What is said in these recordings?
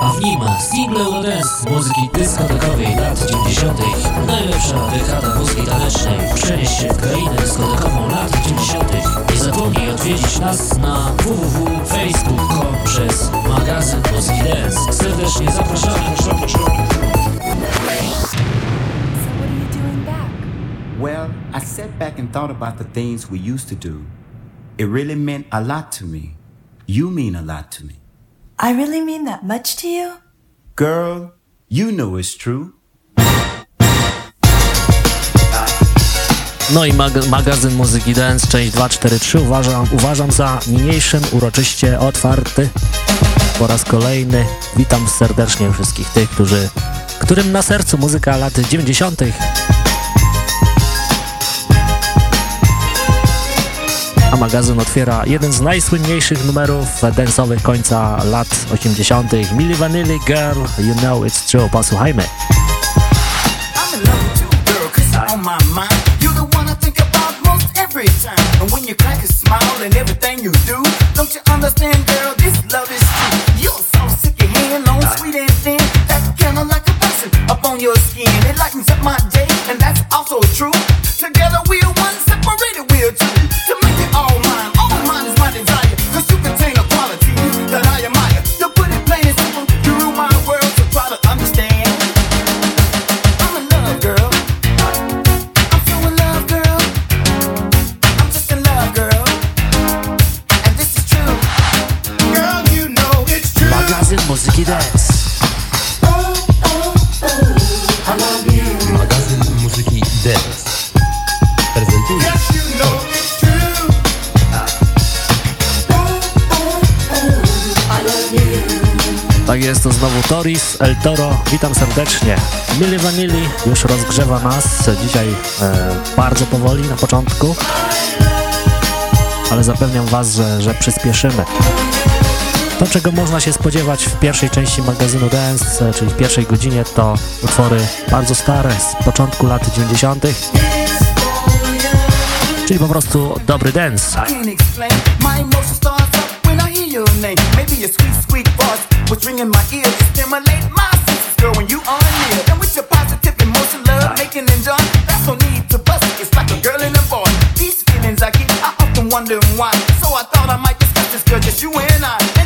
a w nim single Eurodance muzyki dyskotekowej lat 90. Najlepsza dekada muzyki. Przenieś się w krainę dyskotekową lat 90. Nie zapomnij odwiedzić nas na www.facebook.com przez magazyn Muzyki Dance. Serdecznie zapraszamy. Well, I sat back and thought about the things we used to do. It really meant a lot to me. You mean a lot to me. I really mean that much to you? Girl, you know it's true. No i mag magazyn Muzyki Dance, część 243 uważam, uważam za niniejszym uroczyście otwarty po raz kolejny. Witam serdecznie wszystkich tych, którzy, którym na sercu muzyka lat 90. a magazyn otwiera jeden z najsłynniejszych numerów dance'owych końca lat 80. Milli Vanilli Girl, You Know It's True, posłuchajmy. your skin. It lightens up my day, and that's also true. Together Tak jest, to znowu Toris, El Toro, witam serdecznie. Milli Vanilli już rozgrzewa nas, dzisiaj e, bardzo powoli na początku, ale zapewniam Was, że, że przyspieszymy. To, czego można się spodziewać w pierwszej części magazynu Dance, e, czyli w pierwszej godzinie, to utwory bardzo stare, z początku lat 90., czyli po prostu dobry dance. Can't. My emotion starts up when I hear your name. Maybe your sweet, sweet voice was ringing my ear to stimulate my senses, girl, when you are near. And with your positive emotion, love making and joy, that's no need to bust it. It's like a girl and a boy. These feelings I get, I often wonder why. So I thought I might discuss this, girl, just you and I.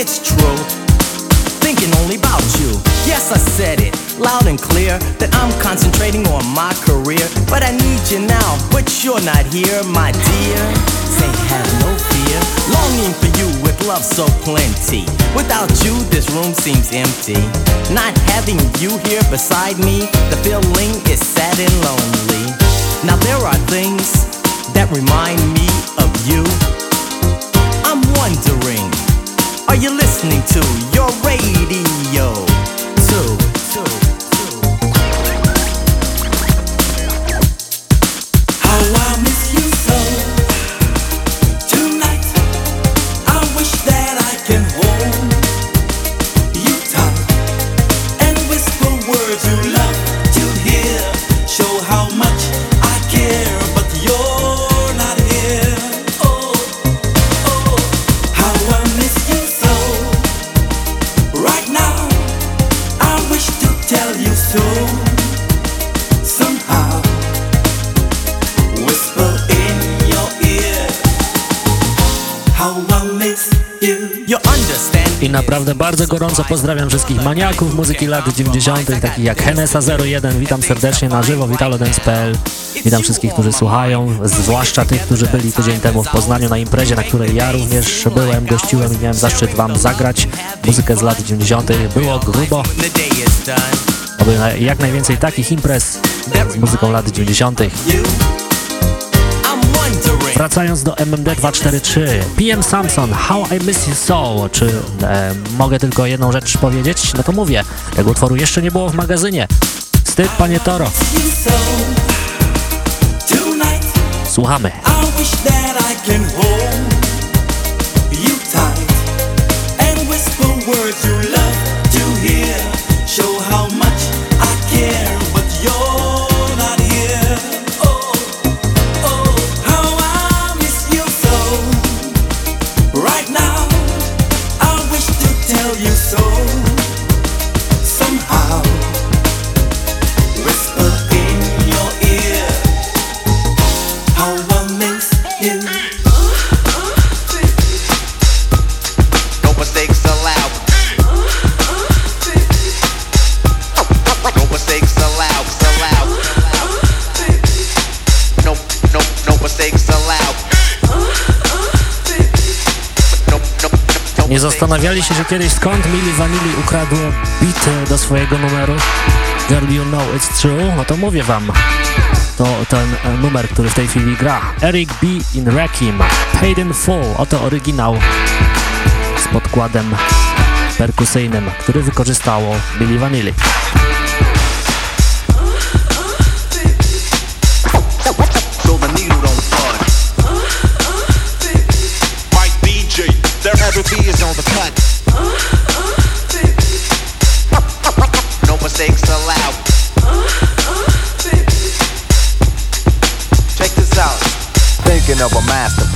it's true. Thinking only about you. Yes, I said it loud and clear that I'm concentrating on my career. But I need you now, but you're not here, my dear. Say, have no fear. Longing for you with love so plenty. Without you, this room seems empty. Not having you here beside me, the feeling is sad and lonely. Now there are things that remind me of you. Are you listening to your radio? Too, too. Naprawdę bardzo gorąco pozdrawiam wszystkich maniaków muzyki lat 90., takich jak Henesa01. Witam serdecznie na żywo, witalodance.pl. Witam wszystkich, którzy słuchają, zwłaszcza tych, którzy byli tydzień temu w Poznaniu na imprezie, na której ja również byłem, gościłem i miałem zaszczyt wam zagrać muzykę z lat 90. Było grubo. Oby jak najwięcej takich imprez z muzyką lat 90. Wracając do MMD243, PM Samson, How I Miss You So, czy e, mogę tylko jedną rzecz powiedzieć? No to mówię, tego utworu jeszcze nie było w magazynie. Wstyd, panie Toro. Słuchamy. Show zastanawiali się, że kiedyś skąd Milli Vanilli ukradło beat do swojego numeru? Girl You Know It's True? No to mówię wam. To ten e, numer, który w tej chwili gra. Eric B. in Rakim. Paid in Full. Oto oryginał z podkładem perkusyjnym, który wykorzystało Milli Vanilli.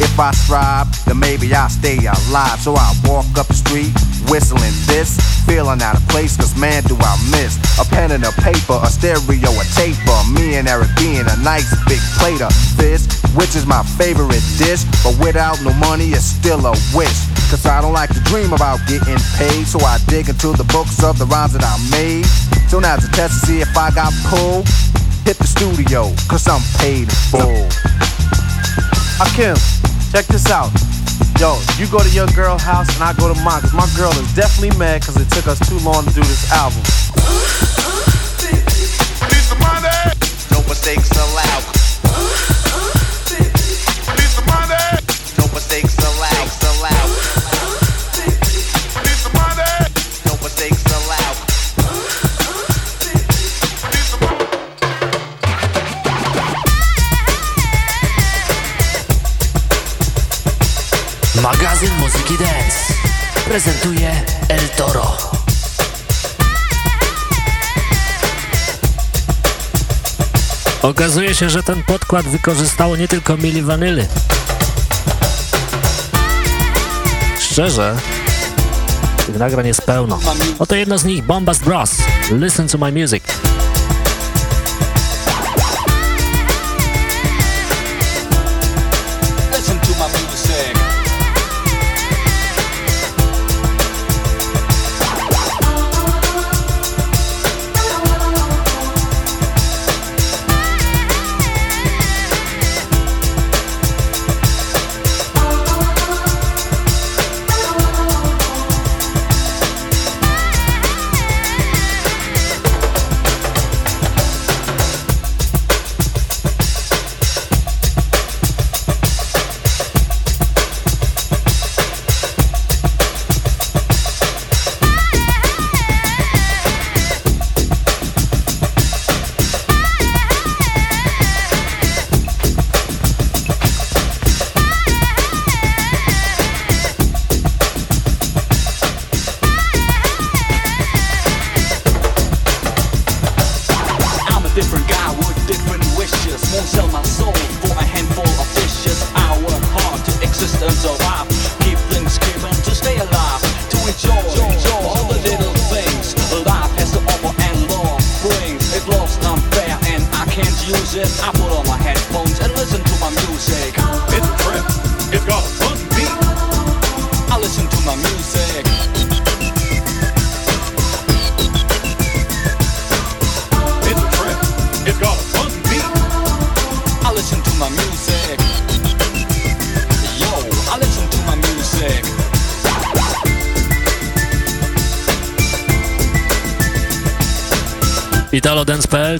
If I strive, then maybe I'll stay alive. So I walk up the street, whistling this, feeling out of place, cause man, do I miss a pen and a paper, a stereo, a tape, taper. Me and Eric being a nice big plate of fish, which is my favorite dish. But without no money, it's still a wish. Cause I don't like to dream about getting paid, so I dig into the books of the rhymes that I made. So now's a test to see if I got pulled. Hit the studio, cause I'm paid in full. Akim. Check this out. Yo, you go to your girl house and I go to mine. Cause my girl is definitely mad cause it took us too long to do this album. Need some money. No mistakes allowed. prezentuje El Toro. Okazuje się, że ten podkład wykorzystało nie tylko Mili Vanilli. Szczerze, tych nagrań jest pełno. Oto jedno z nich, Bombast Bros. Listen to my music.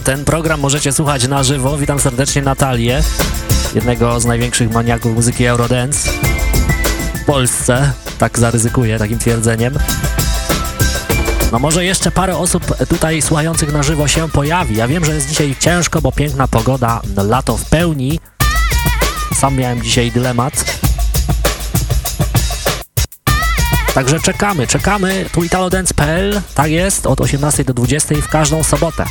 Ten program możecie słuchać na żywo. Witam serdecznie Natalię, jednego z największych maniaków muzyki Eurodance w Polsce. Tak zaryzykuję takim twierdzeniem. No może jeszcze parę osób tutaj słuchających na żywo się pojawi. Ja wiem, że jest dzisiaj ciężko, bo piękna pogoda, lato w pełni. Sam miałem dzisiaj dylemat. Także czekamy, czekamy. Tu italodance.pl, tak jest, od 18 do 20 w każdą sobotę.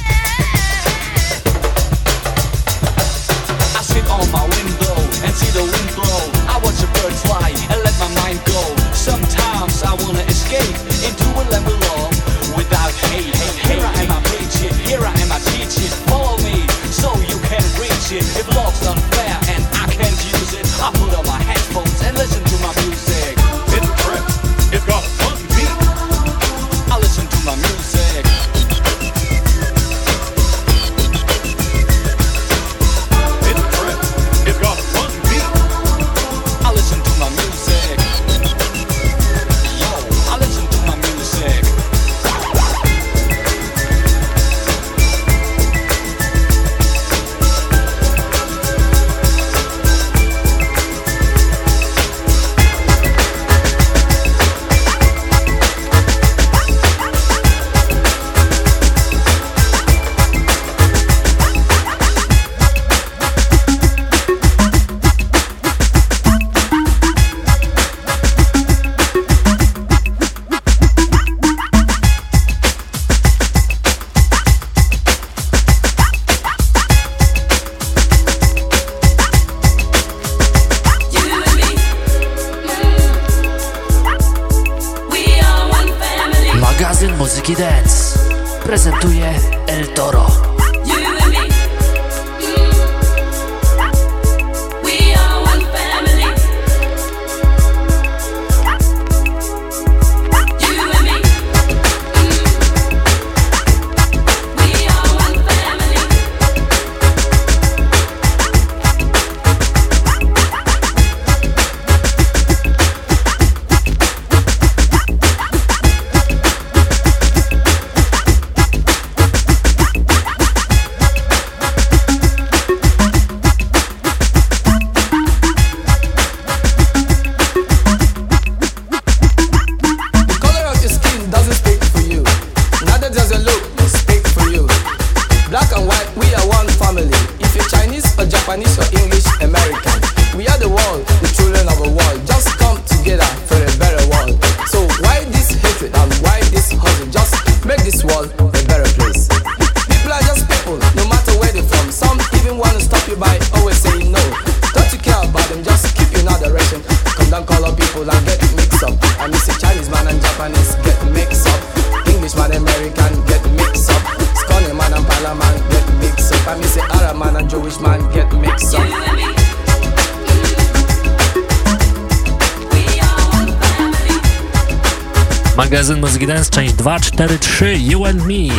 3 You and Me.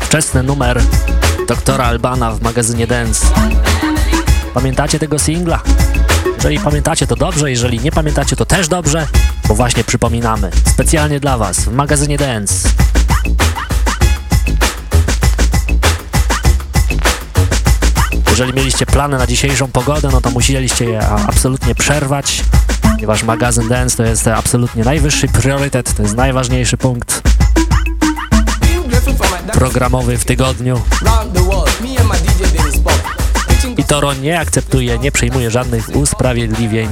Wczesny numer doktora Albana w magazynie Dance. Pamiętacie tego singla? Jeżeli pamiętacie to dobrze, jeżeli nie pamiętacie to też dobrze, bo właśnie przypominamy. Specjalnie dla Was w magazynie Dance. Jeżeli mieliście plany na dzisiejszą pogodę, no to musieliście je absolutnie przerwać, ponieważ magazyn Dance to jest absolutnie najwyższy priorytet, to jest najważniejszy punkt programowy w tygodniu. I Toro nie akceptuje, nie przyjmuje żadnych usprawiedliwień.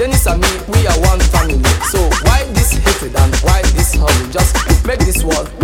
Dennis and me, we are one family. So why this hatred and why this hurry? Just this world.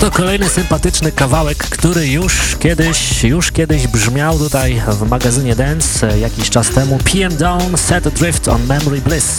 to kolejny sympatyczny kawałek, który już kiedyś, już kiedyś brzmiał tutaj w magazynie Dance e, jakiś czas temu. PM Down, Set Drift on Memory Bliss.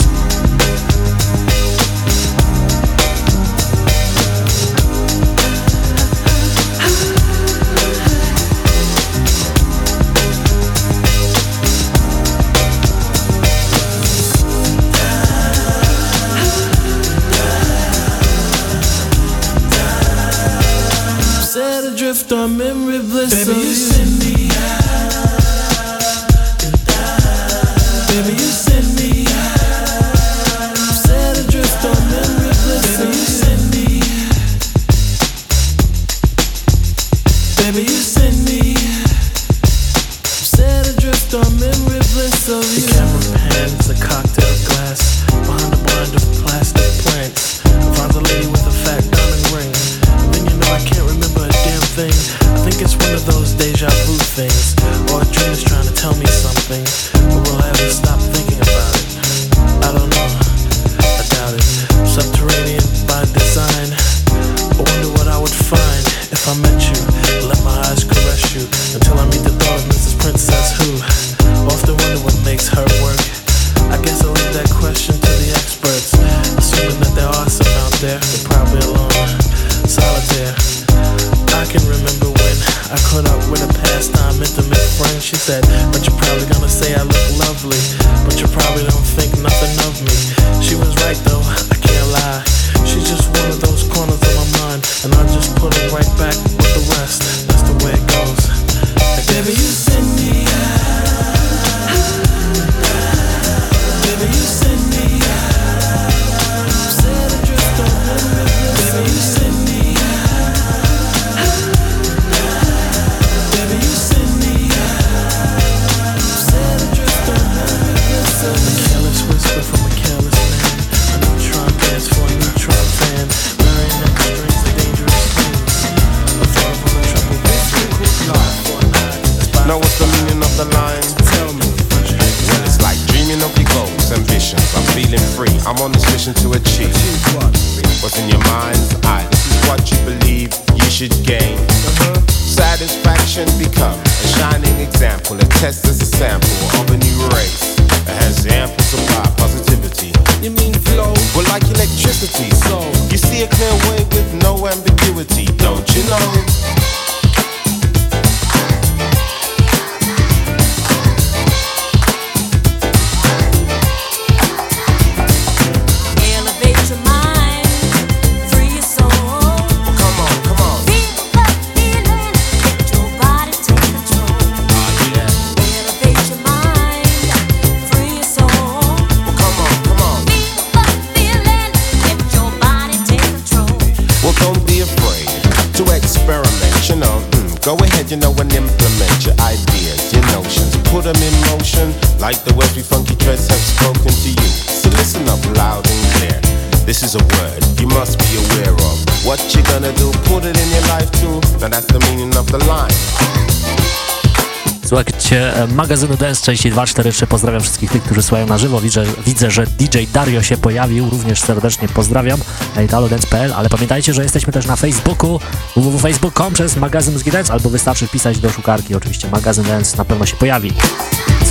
Magazynu Dance części 243. Pozdrawiam wszystkich tych, którzy słuchają na żywo. Widzę, widzę, że DJ Dario się pojawił, również serdecznie pozdrawiam na italodance.pl, ale pamiętajcie, że jesteśmy też na Facebooku www.facebook.com przez magazyn Mózgi Dance, albo wystarczy wpisać do szukarki, oczywiście magazyn Dance na pewno się pojawi.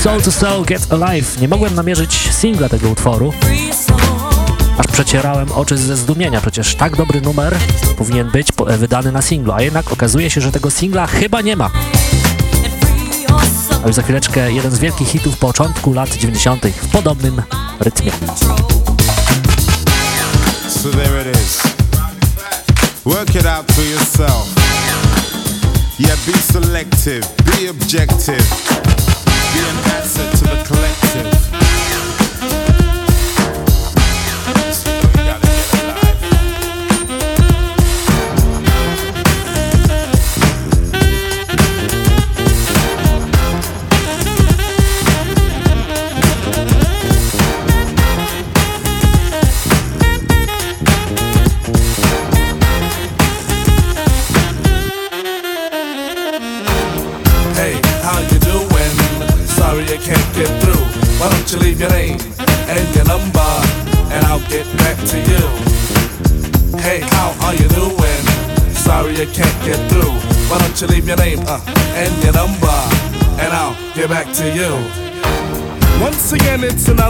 Soul to Soul, Get Alive. Nie mogłem namierzyć singla tego utworu, aż przecierałem oczy ze zdumienia. Przecież tak dobry numer powinien być wydany na singlu, a jednak okazuje się, że tego singla chyba nie ma. A już za chwileczkę jeden z wielkich hitów początku lat 90. w podobnym rytmie. So there it is. Work it out for yourself. Yeah, be selective, be objective,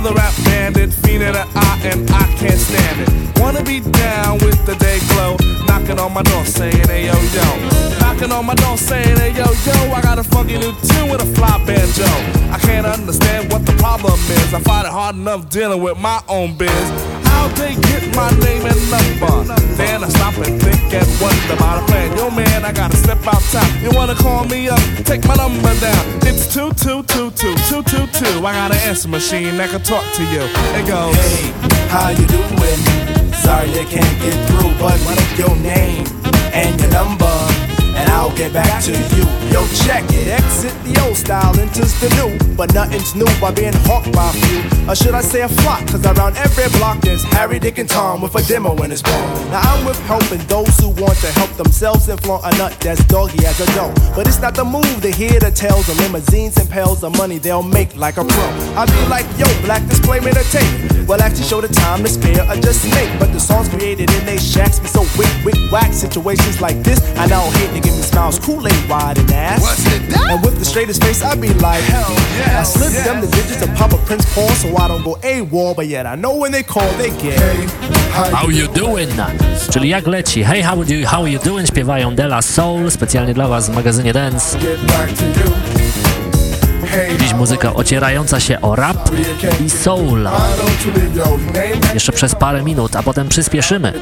another rap bandit, fiending an eye, and I can't stand it. Wanna be down with the day glow, knocking on my door saying, hey yo yo. Knocking on my door saying, hey yo yo, I got a funky new I find it hard enough dealing with my own biz. How'd they get my name and number? Then I stop and think and wonder about a plan. Yo, man, I gotta step outside. You wanna call me up? Take my number down. It's 2222 222. I got an answer machine that can talk to you. It goes, Hey, how you doing? Sorry I can't get through, but what is your name and your number? I'll get back to you. Yo, check it. Exit the old style, enters the new. But nothing's new by being hawked by a few. Or should I say a flock? Cause around every block there's Harry, Dick, and Tom with a demo in his palm. Now I'm with helping those who want to help themselves and flaunt a nut that's doggy as a dough. But it's not the move to hear the tales of limousines and pails of money they'll make like a pro. I be like, yo, black display made a tape. Well, actually show the time to spare or just make. But the songs created in they shacks be so wick, wick, whack. Situations like this, I now hate to give me smiles, Kool-Aid wide and ass. What's it that? And with the straightest face, I be like, hell yeah. I slip yes. them the digits of Papa Prince Paul so I don't go A-wall, but yet I know when they call, they get. Hey, how, how you doing? Czyli jak leci? Hey, how, do you, how you doing? Śpiewają Della Soul, specjalnie dla was w magazynie Dance. Dziś muzyka ocierająca się o rap i soul. Jeszcze przez parę minut, a potem przyspieszymy.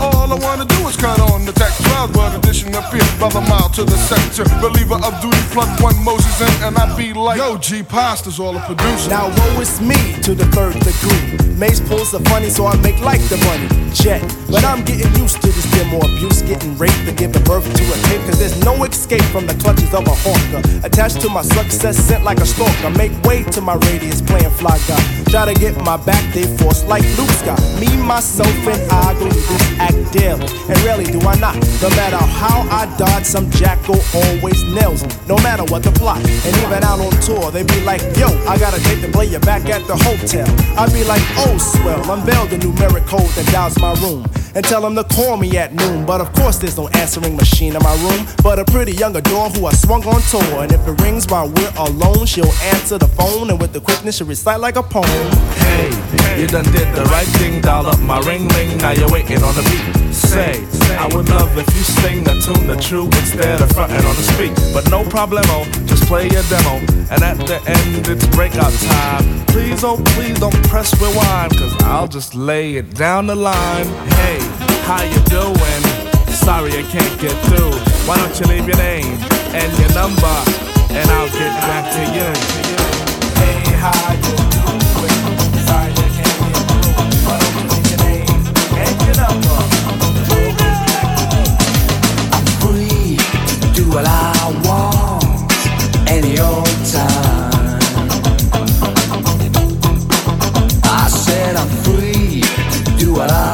All I wanna do is cut on the tech 12, but addition appears brother mile to the sector. Reliever of duty, plug one Moses in, and I be like, yo, G Pasta's all a producer. Now woe is me to the third degree. Pulls the funny, so I make like the money. Jet, but I'm getting used to this demo abuse, getting raped and giving birth to a tape, cause there's no escape from the clutches of a hawker. Attached to my success, sent like a stalker. Make way to my radius, playing fly guy. Try to get my back, they force like Luke Scott. Me, myself, and I go this act daily. And rarely do I not. No matter how I dodge, some jackal always nails me. No matter what the plot. And even out on tour, they be like, yo, I got a date to play you back at the hotel. I be like, oh, swell, unveil the numeric code that dials my room. And tell them to call me at noon. But of course, there's no answering machine in my room, but a pretty young adore who I swung on tour. And if it rings while we're alone, she'll answer the phone, and with the quickness, she'll recite like a poem. Hey, you done did the right thing, dial up my ring ring, now you're waiting on the beat. Say, I would love if you sing the tune the true instead of fronting on the speak. But no problemo, just play your demo, and at the end it's breakout time. Please, oh please don't press rewind, cause I'll just lay it down the line. Hey, how you doing? Sorry I can't get through. Why don't you leave your name and your number, and I'll get back to you. Hey, how you doing? Sorry I can't get through. Why don't you leave your name and your number? I'm free to do what I want any old time. I said I'm free to do what I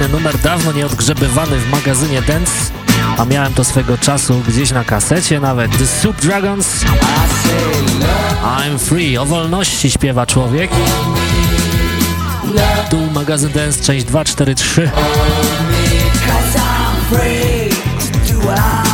Kolejny numer dawno nieodgrzebywany w magazynie Dance, a miałem to swego czasu gdzieś na kasecie nawet. The Soup Dragons. I'm free. O wolności śpiewa człowiek. Tu magazyn Dance, część 243. Cause I'm free to do what I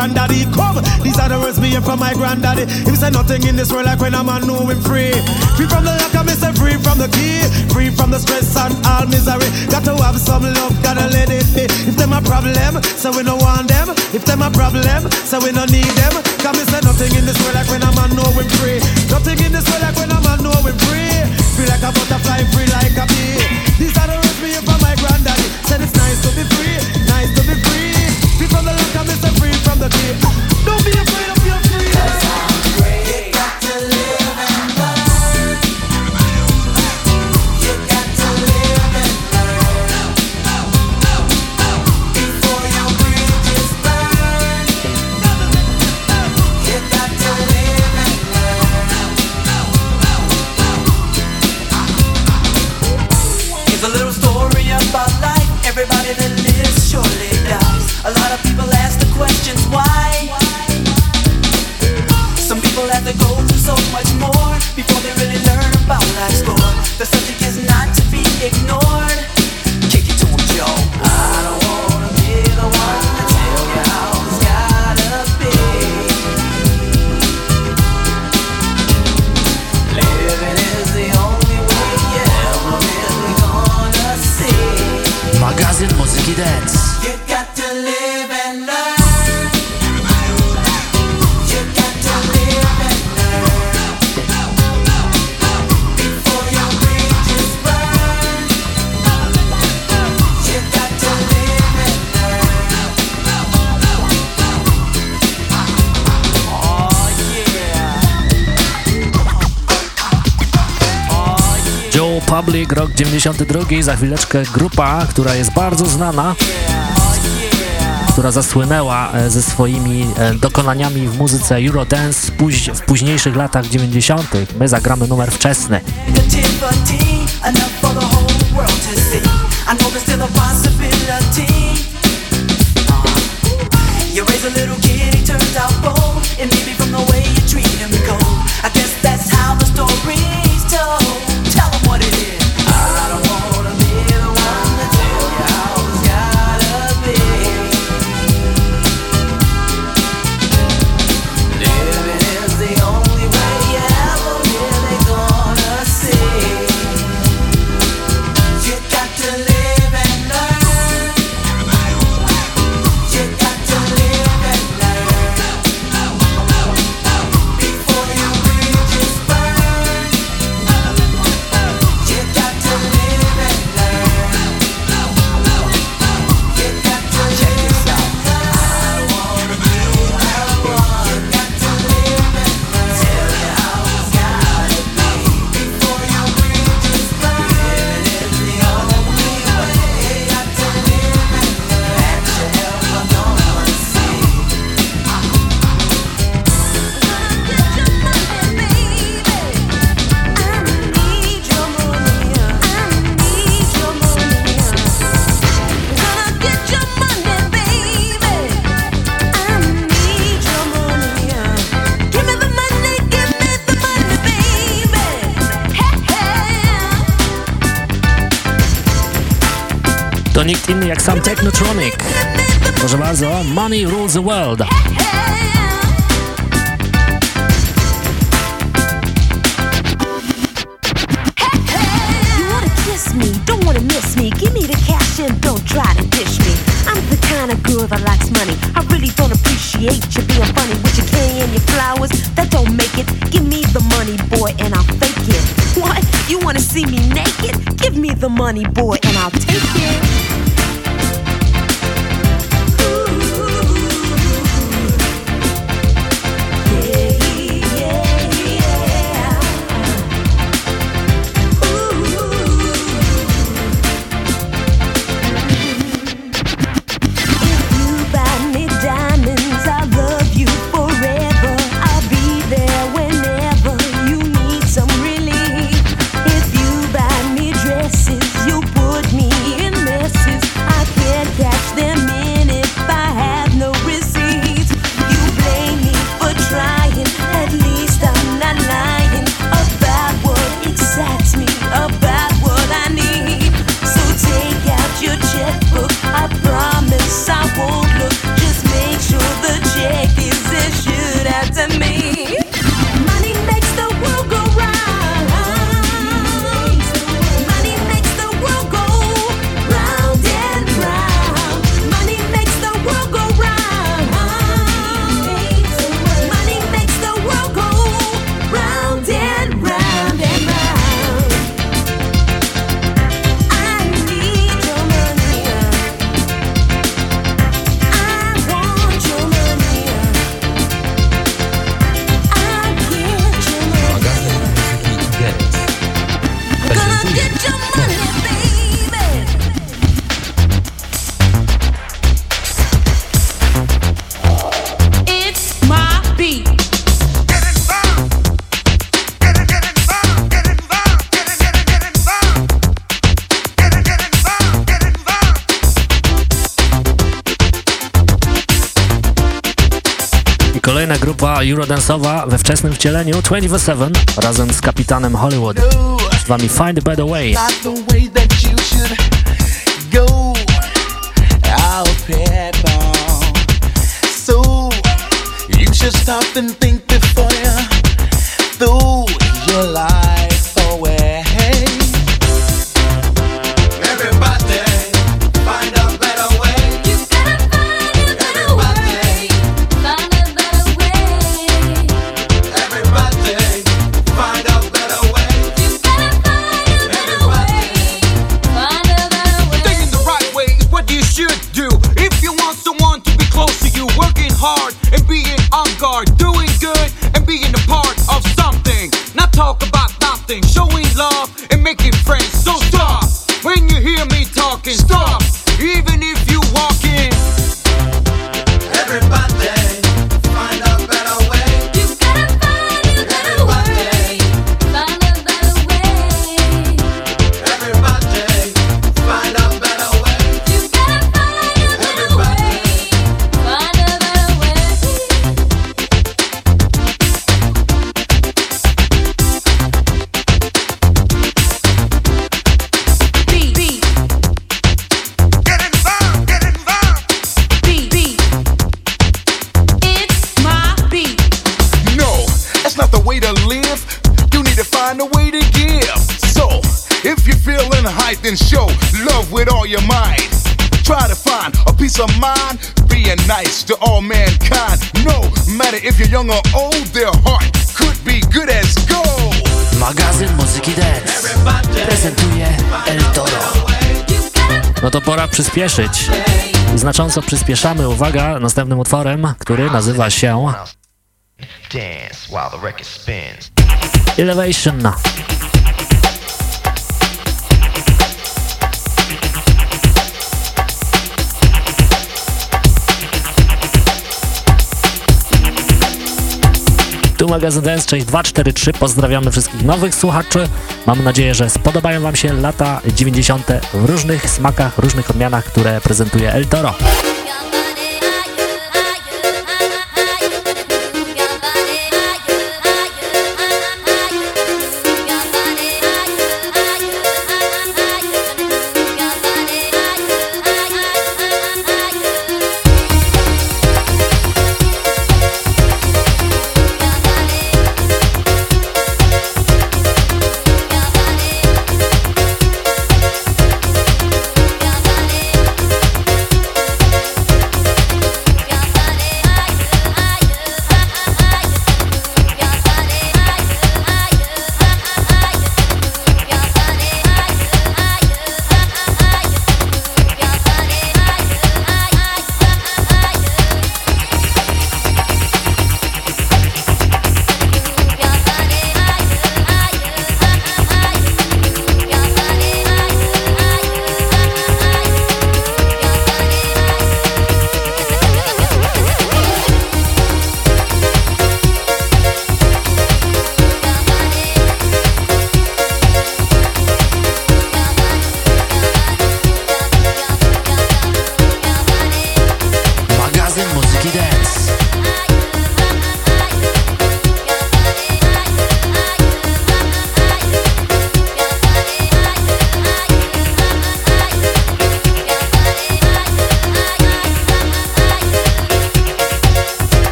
granddaddy. Come, these are the words hear from my granddaddy. He said nothing in this world like when a man know him free. Free from the lack I me say free from the key. Free from the stress and all misery. Got to have some love, gotta let it be. If them a problem, so we don't want them. If them a problem, so we don't need them. Cause me say nothing in this world like when a man know him free. Nothing in this world like when a man know him free. Free like a butterfly, free like a bee. These are the words me from my granddaddy. Said it's nice to be free, Don't be afraid Public, rok 92, za chwileczkę grupa, która jest bardzo znana. która zasłynęła e, ze swoimi e, dokonaniami w muzyce Eurodance w późniejszych latach 90. My zagramy numer wczesny. You raise a little kid, he turns out bold, and maybe from the way you treat him cold. I guess that's how the story's told. Tell him what it is. Money Rules the World. Heck hell You wanna kiss me, don't wanna miss me. Give me the cash and don't try to dish me. I'm the kind of girl that likes money. I really don't appreciate you being funny with your candy and your flowers. That don't make it. Give me the money, boy, and I'll fake it. What? You wanna see me naked? Give me the money, boy, Eurodance'owa we wczesnym wcieleniu 24-7 razem z kapitanem Hollywood. Z wami Find a Better Way. Znacząco przyspieszamy, uwaga, następnym utworem, który nazywa się Elevation. Tu magazyn Dance, część 243. Pozdrawiamy wszystkich nowych słuchaczy. Mam nadzieję, że spodobają Wam się lata 90. w różnych smakach, różnych odmianach, które prezentuje El Toro.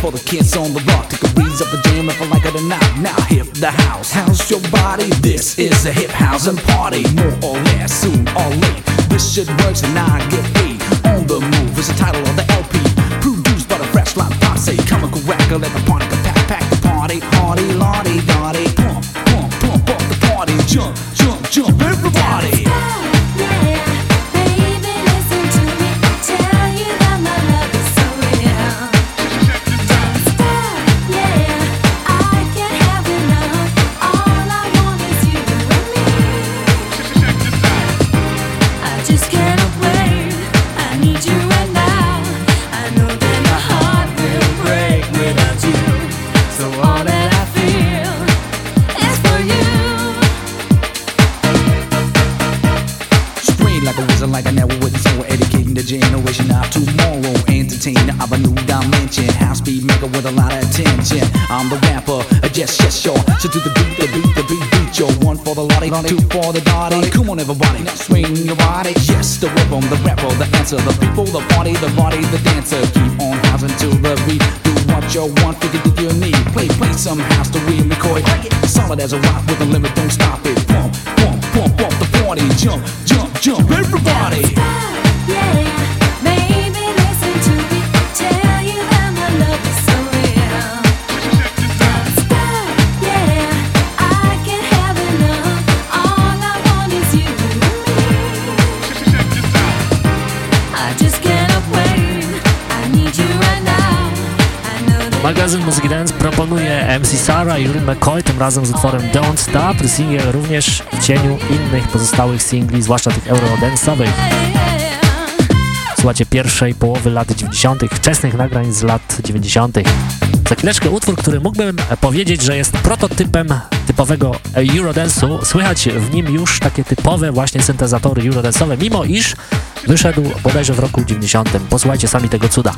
for the kids on the rock. Take a breeze up the jam if I like it or not. Now hip the house, house your body. This is a hip house and party, more or less, soon or late. This shit works and I get paid. On the move is the title of the LP, produced by the Fresh Line Posse. comical record at the party. You that my love Sara i McCoy, tym razem z utworem Don't Stop. Singiel również w cieniu innych pozostałych singli, zwłaszcza tych eurodance'owych. Słuchacie pierwszej połowy lat 90., wczesnych nagrań z lat 90. Za chwileczkę utwór, który mógłbym powiedzieć, że jest prototypem typowego Eurodance'u. Słychać w nim już takie typowe właśnie syntezatory Eurodance'owe, mimo iż wyszedł bodajże w roku 90. Posłuchajcie sami tego cuda.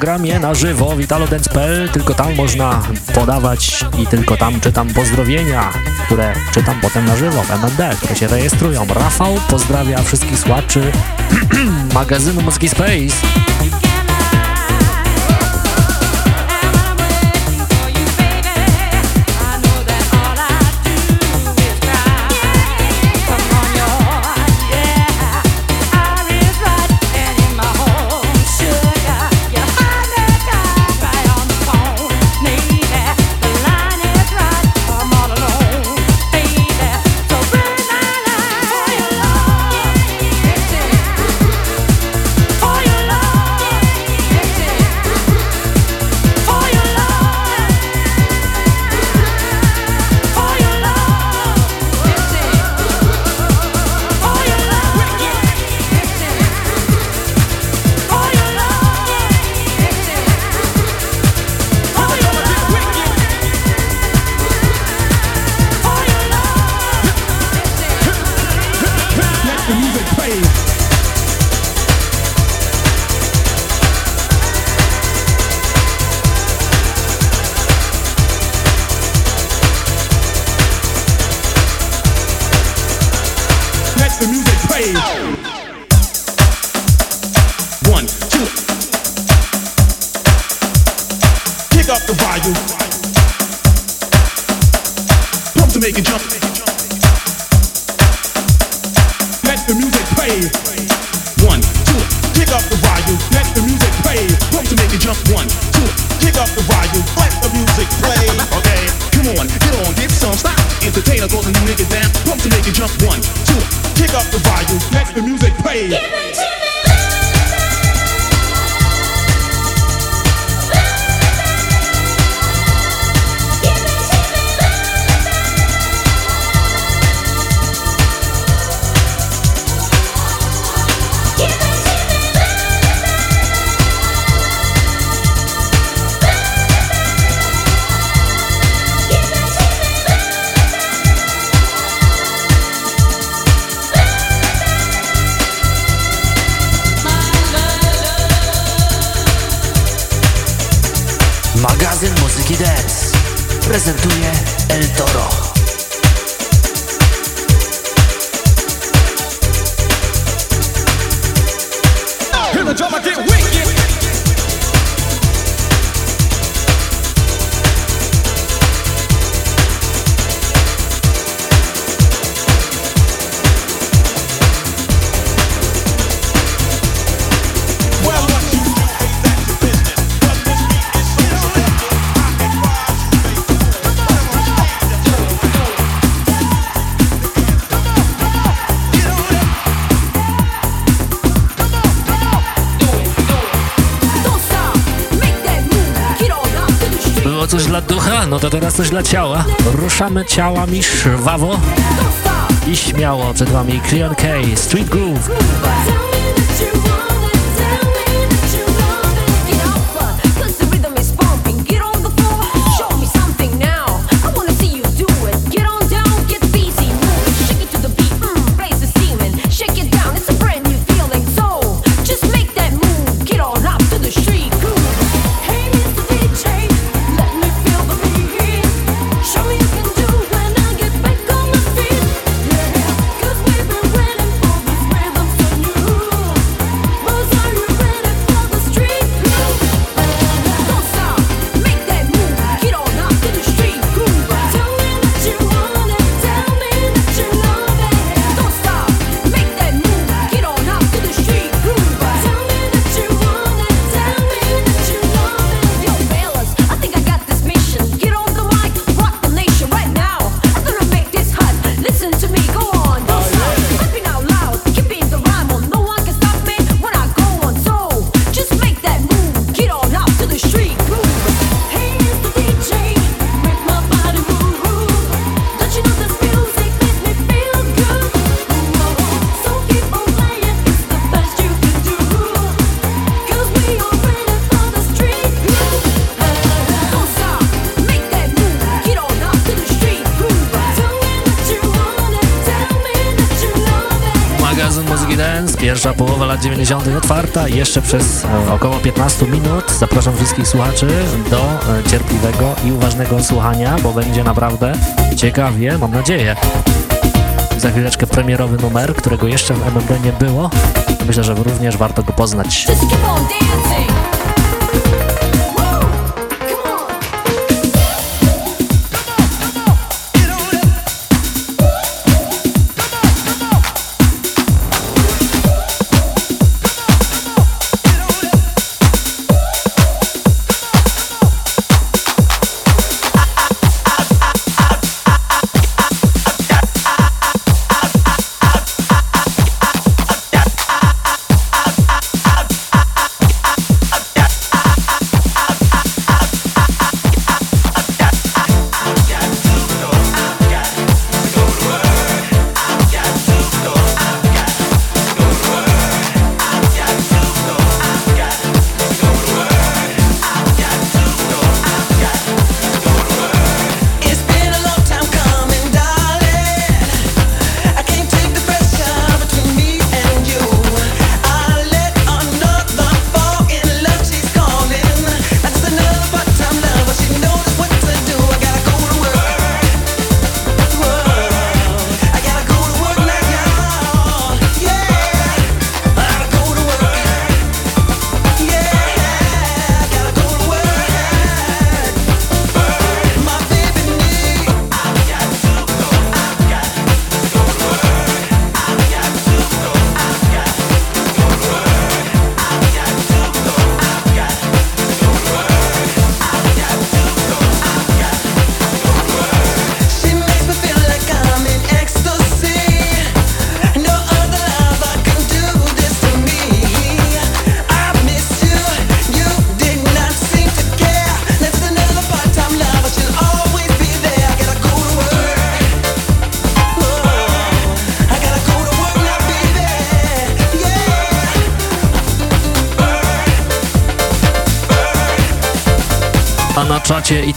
Programie na żywo Dance.pl. Tylko tam można podawać i tylko tam czytam pozdrowienia, które czytam potem na żywo w MND, które się rejestrują. Rafał pozdrawia wszystkich słuchaczy magazynu Muzyki Space. Teraz coś dla ciała. Ruszamy ciałami szwawo i śmiało przed wami Creon K, Street Groove. Jeszcze przez e, około 15 minut. Zapraszam wszystkich słuchaczy do e, cierpliwego i uważnego słuchania, bo będzie naprawdę ciekawie, mam nadzieję. Za chwileczkę premierowy numer, którego jeszcze w MMD nie było. Myślę, że również warto go poznać.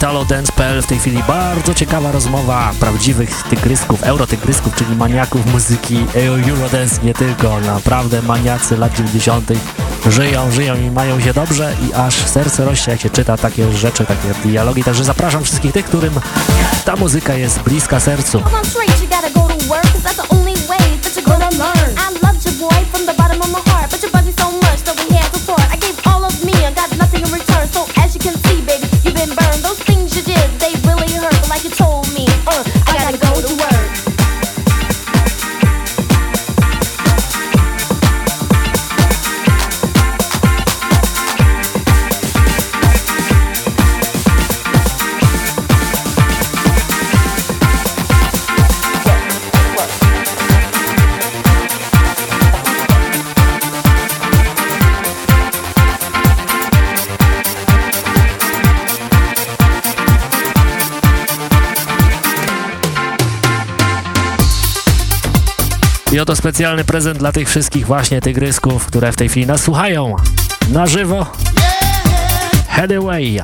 italodance.pl w tej chwili bardzo ciekawa rozmowa prawdziwych tygrysków, eurotygrysków, czyli maniaków muzyki Eurodance, nie tylko, naprawdę maniacy lat 90. żyją, żyją i mają się dobrze i aż serce rośnie, jak się czyta takie rzeczy, takie dialogi, także zapraszam wszystkich tych, którym ta muzyka jest bliska sercu. I oto specjalny prezent dla tych wszystkich właśnie tygrysków, które w tej chwili nas słuchają na żywo. Head away!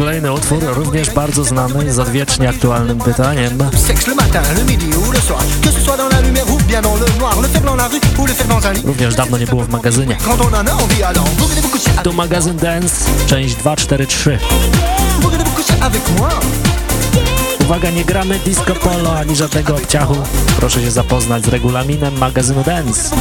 Kolejny utwór, również bardzo znany, z odwiecznie aktualnym pytaniem. Również dawno nie było w magazynie. Tu magazyn Dance, część 243. Uwaga, nie gramy disco polo ani żadnego obciachu. Proszę się zapoznać z regulaminem magazynu Dance.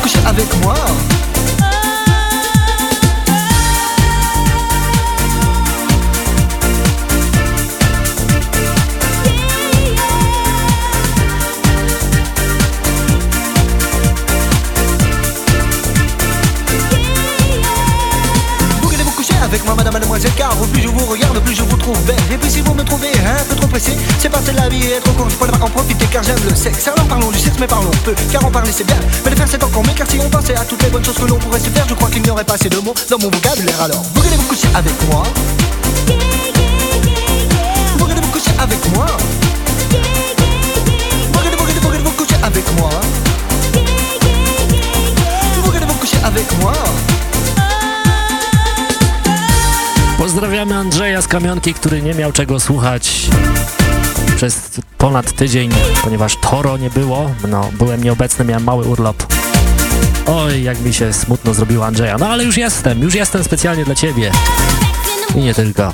Mademoiselle car au plus je vous regarde, plus je vous trouve belle. Et puis si vous me trouvez un peu trop pressé, c'est parce que la vie est trop courte, je pourrais en profiter car j'aime le sexe. Alors parlons du sexe, mais parlons peu, car en parler c'est bien. Mais le faire c'est encore mieux, car si on pensait à toutes les bonnes choses que l'on pourrait se faire, je crois qu'il n'y aurait pas assez de mots dans mon vocabulaire. Alors, vous voulez vous coucher avec moi? Vous voulez vous coucher avec moi? Vous voulez vous vous coucher avec moi? Vous voulez vous coucher avec moi? Pozdrawiamy Andrzeja z Kamionki, który nie miał czego słuchać przez ponad tydzień, ponieważ Toro nie było. No, byłem nieobecny, miałem mały urlop. Oj, jak mi się smutno zrobiło Andrzeja. No ale już jestem, już jestem specjalnie dla ciebie. I nie tylko.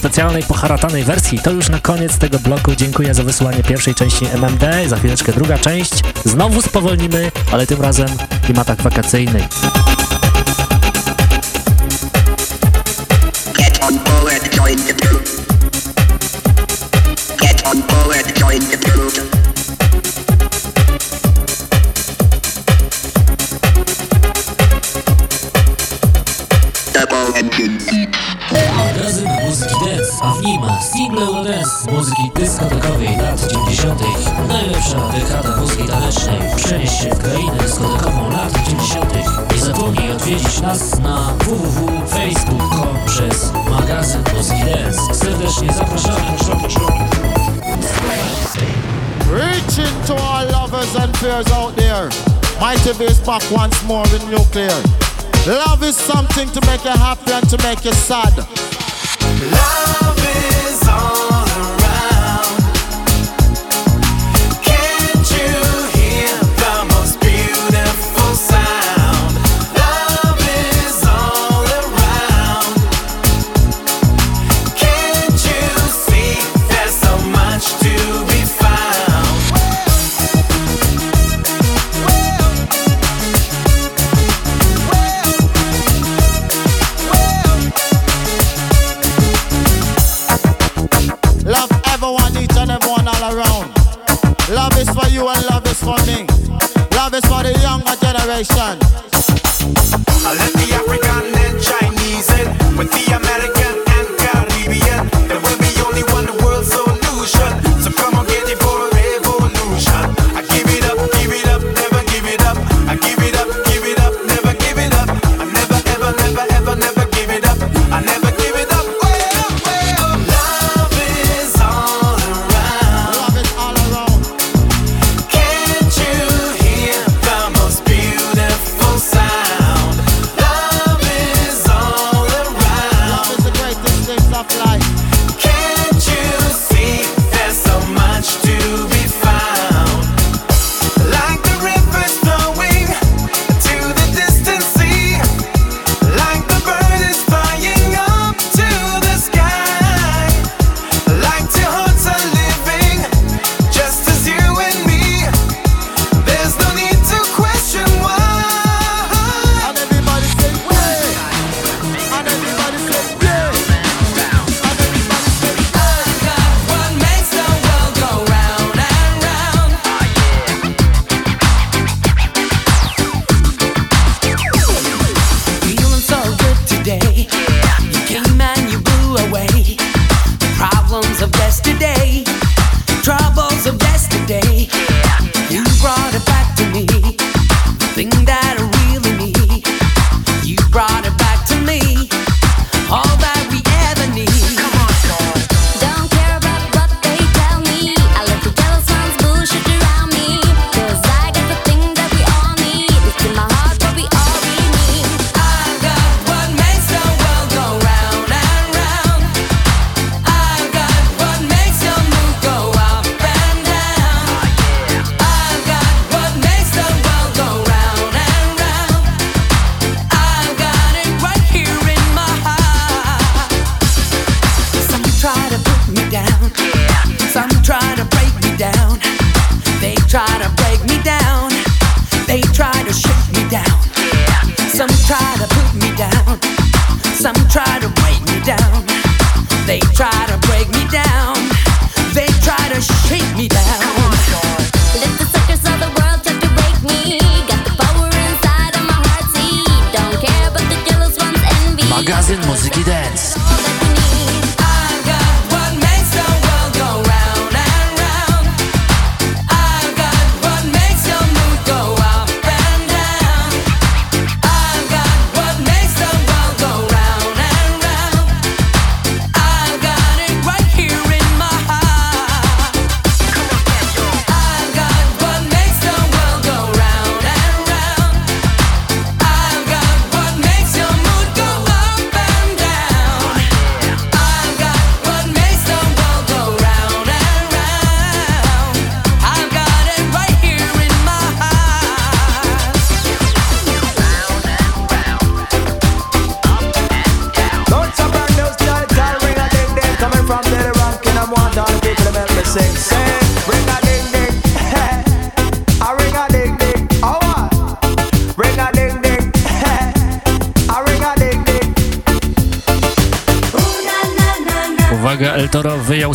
Specjalnej poharatanej wersji. To już na koniec tego bloku. Dziękuję za wysłanie pierwszej części MMD. Za chwileczkę druga część. Znowu spowolnimy, ale tym razem klimatach wakacyjnych. Muzyki dyskotekowej lat 90. Najlepsza dekada muzyki tanecznej. Przenieś się w krainę dyskotekową lat 90. Nie zapomnij odwiedzić nas na www.facebook.com przez magazyn muzyki dance. Serdecznie zapraszamy. Reaching to all lovers and fears out there. Mighty bass back once more in nuclear. Love is something to make you happy and to make you sad. Love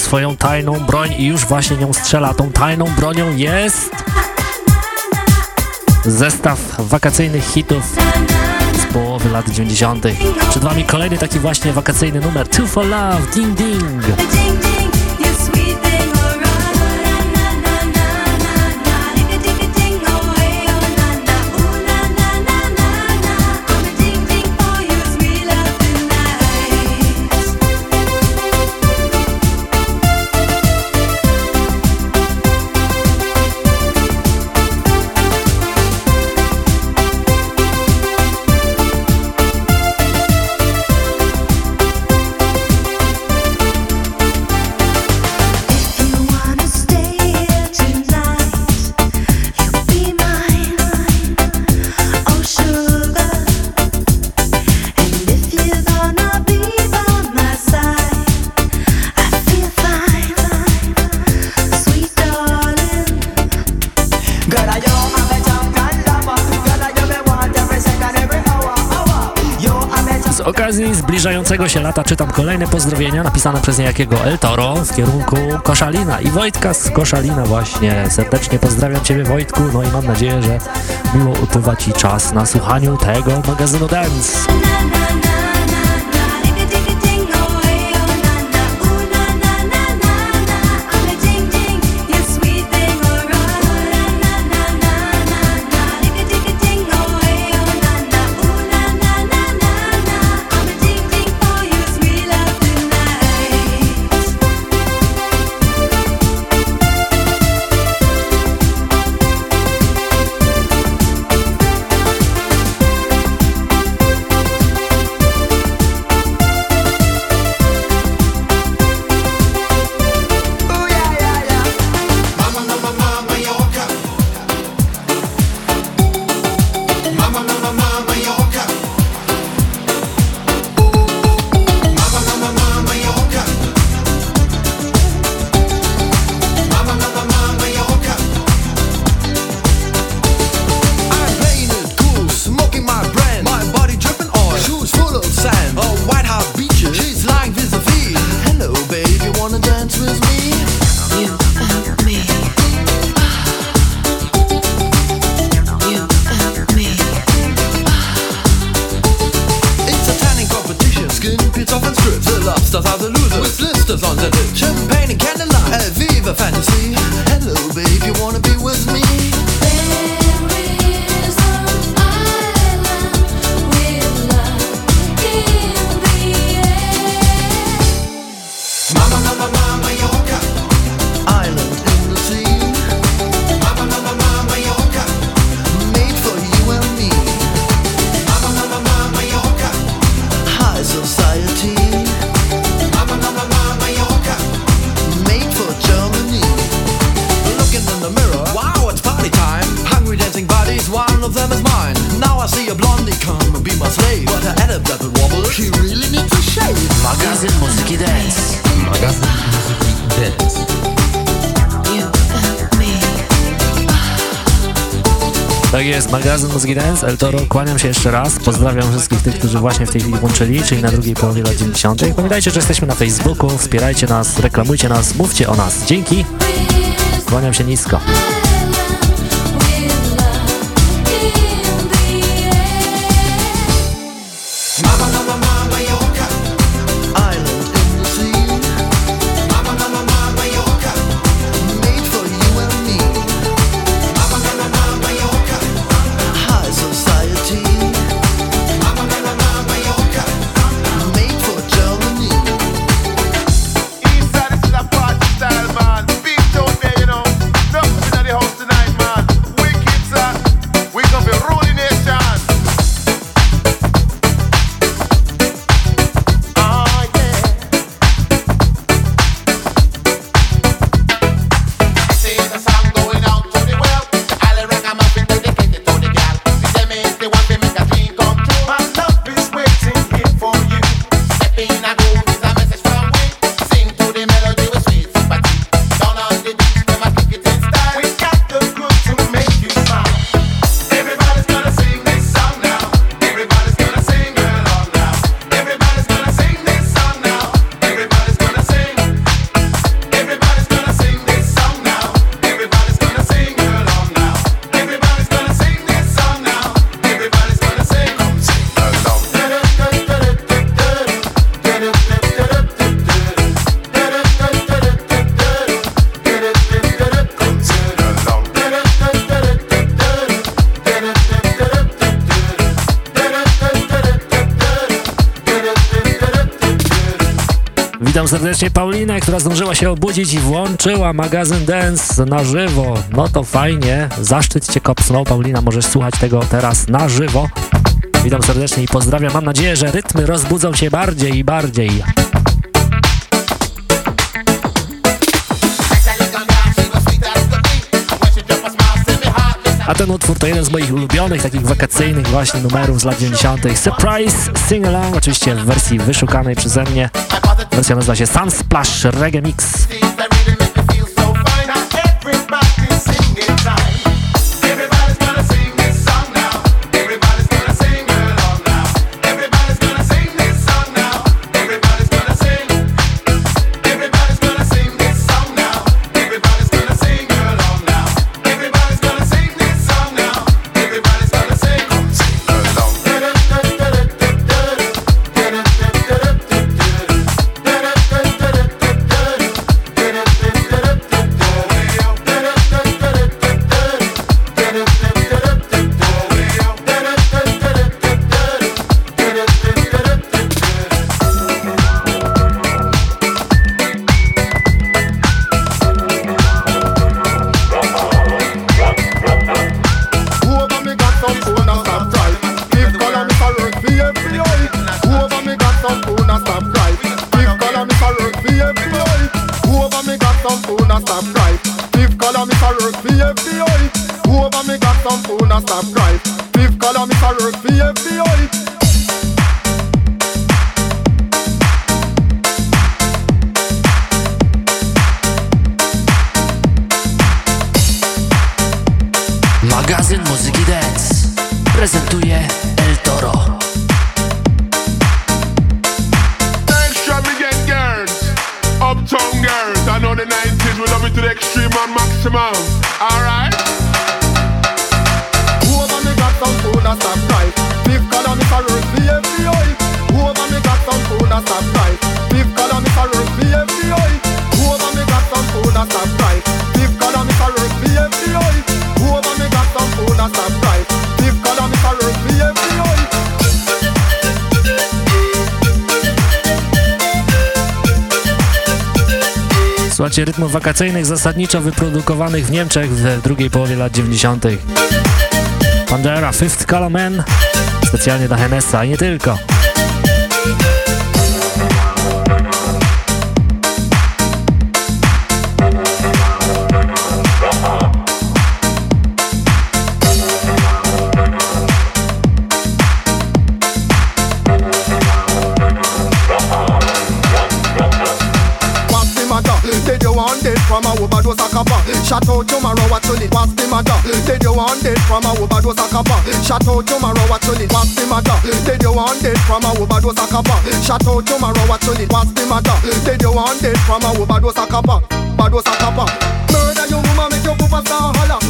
swoją tajną broń i już właśnie nią strzela. Tą tajną bronią jest zestaw wakacyjnych hitów z połowy lat 90. Przed Wami kolejny taki właśnie wakacyjny numer Two for Love, Ding Ding. kończącego się lata czytam kolejne pozdrowienia napisane przez niejakiego El Toro w kierunku Koszalina i Wojtka z Koszalina właśnie. Serdecznie pozdrawiam Ciebie Wojtku, no i mam nadzieję, że miło upływa Ci czas na słuchaniu tego magazynu Dance. El Toro, kłaniam się jeszcze raz, pozdrawiam wszystkich tych, którzy właśnie w tej chwili włączyli, czyli na drugiej połowie lat 90. Pamiętajcie, że jesteśmy na Facebooku, wspierajcie nas, reklamujcie nas, mówcie o nas. Dzięki, kłaniam się nisko. która zdążyła się obudzić i włączyła magazyn Dance na żywo. No to fajnie, zaszczyt Cię kopsnął, no, Paulina, możesz słuchać tego teraz na żywo. Witam serdecznie i pozdrawiam, mam nadzieję, że rytmy rozbudzą się bardziej i bardziej. A ten utwór to jeden z moich ulubionych, takich wakacyjnych właśnie numerów z lat 90. Surprise Sing Along, oczywiście w wersji wyszukanej przeze mnie. Wersja nazywa się Sunsplash Reggae Mix. rytmów wakacyjnych zasadniczo wyprodukowanych w Niemczech w drugiej połowie lat 90. Pandera Fifth Color Man specjalnie dla Hennessa i nie tylko. Shut out tomorrow, what till it was the matter? Did you want it from a overdose of copper? Shut out tomorrow, what till it was the matter? Did you want it from a overdose of copper? Shut out tomorrow, what till it was the matter? Did you want it from a overdose of copper? Overdose of copper. Murder your woman, make your papa star holler.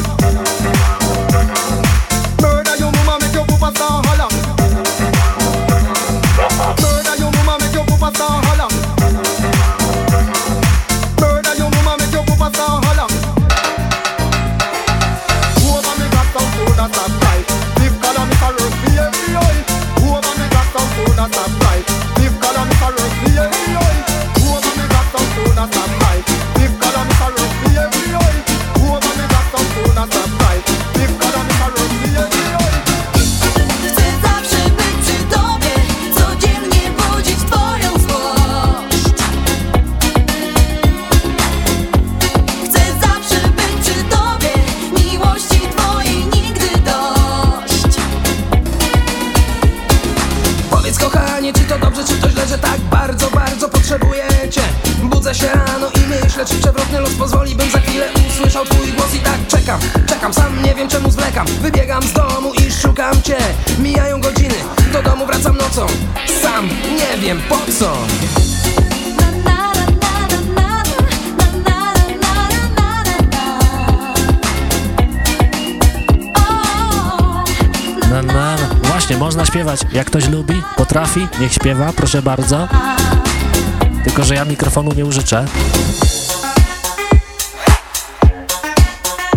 Kochanie, czy to dobrze, czy to źle, że tak bardzo, bardzo potrzebuję cię Budzę się rano i myślę, czy przewrotny los pozwoli, bym za chwilę usłyszał twój głos i tak czekam Czekam, sam nie wiem czemu zwlekam Wybiegam z domu i szukam cię Mijają godziny, do domu wracam nocą Sam nie wiem po co Na, na, na. Właśnie, można śpiewać. Jak ktoś lubi, potrafi, niech śpiewa, proszę bardzo. Tylko, że ja mikrofonu nie użyczę.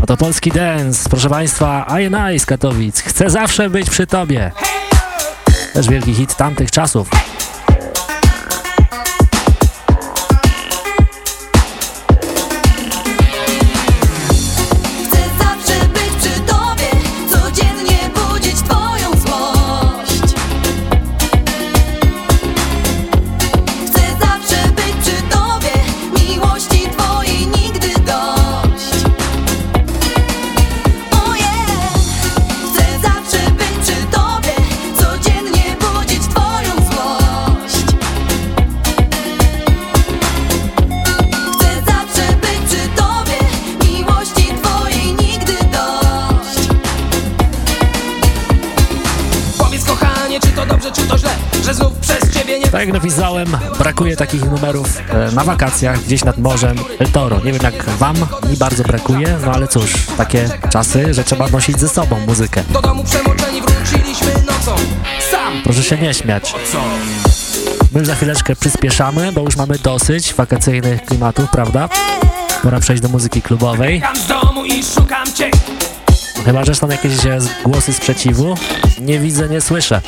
Oto polski dance, proszę Państwa, INI z Katowic. Chcę zawsze być przy Tobie. Też wielki hit tamtych czasów. Tak jak napisałem, brakuje takich numerów e, na wakacjach, gdzieś nad morzem, El Toro. Nie wiem jak wam, mi bardzo brakuje, no ale cóż, takie czasy, że trzeba nosić ze sobą muzykę. Do domu przemoczeni wróciliśmy nocą Sam Proszę się nie śmiać. My za chwileczkę przyspieszamy, bo już mamy dosyć wakacyjnych klimatów, prawda? Pora przejść do muzyki klubowej. Biegam z domu i szukam cię Chyba, że są jakieś e, głosy sprzeciwu. Nie widzę, nie słyszę.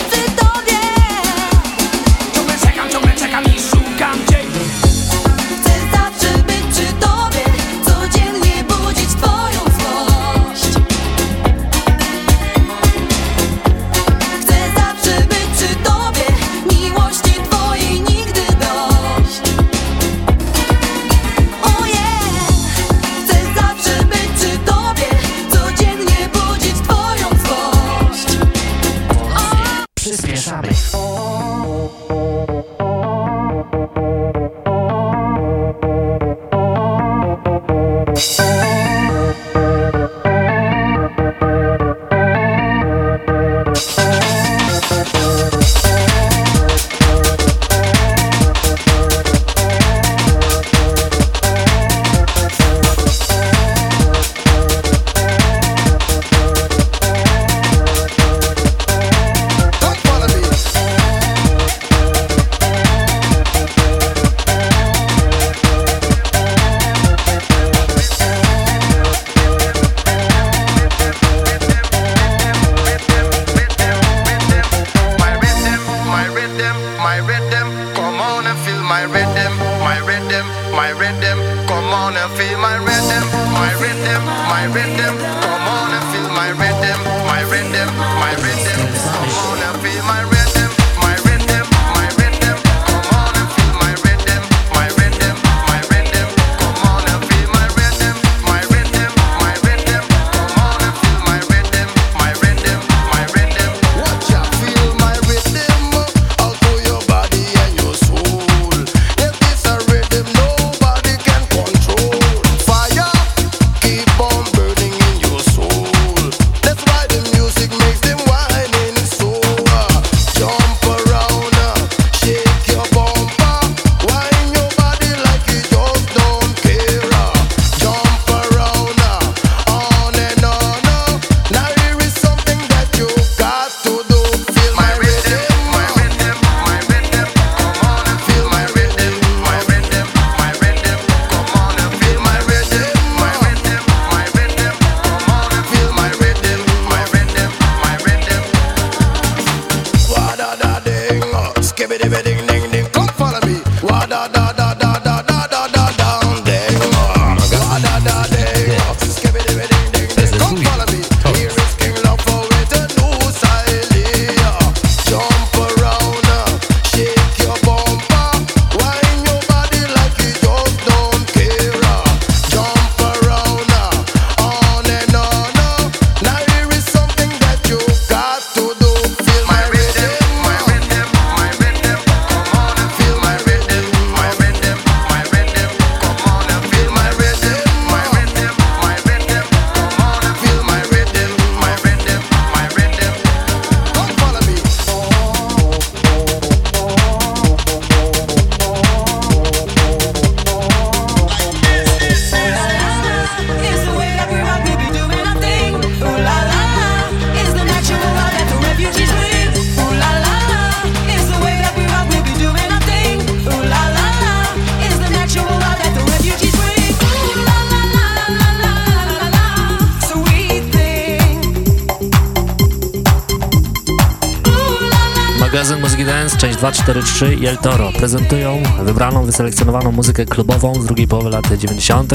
443 i El Toro prezentują wybraną, wyselekcjonowaną muzykę klubową z drugiej połowy lat 90.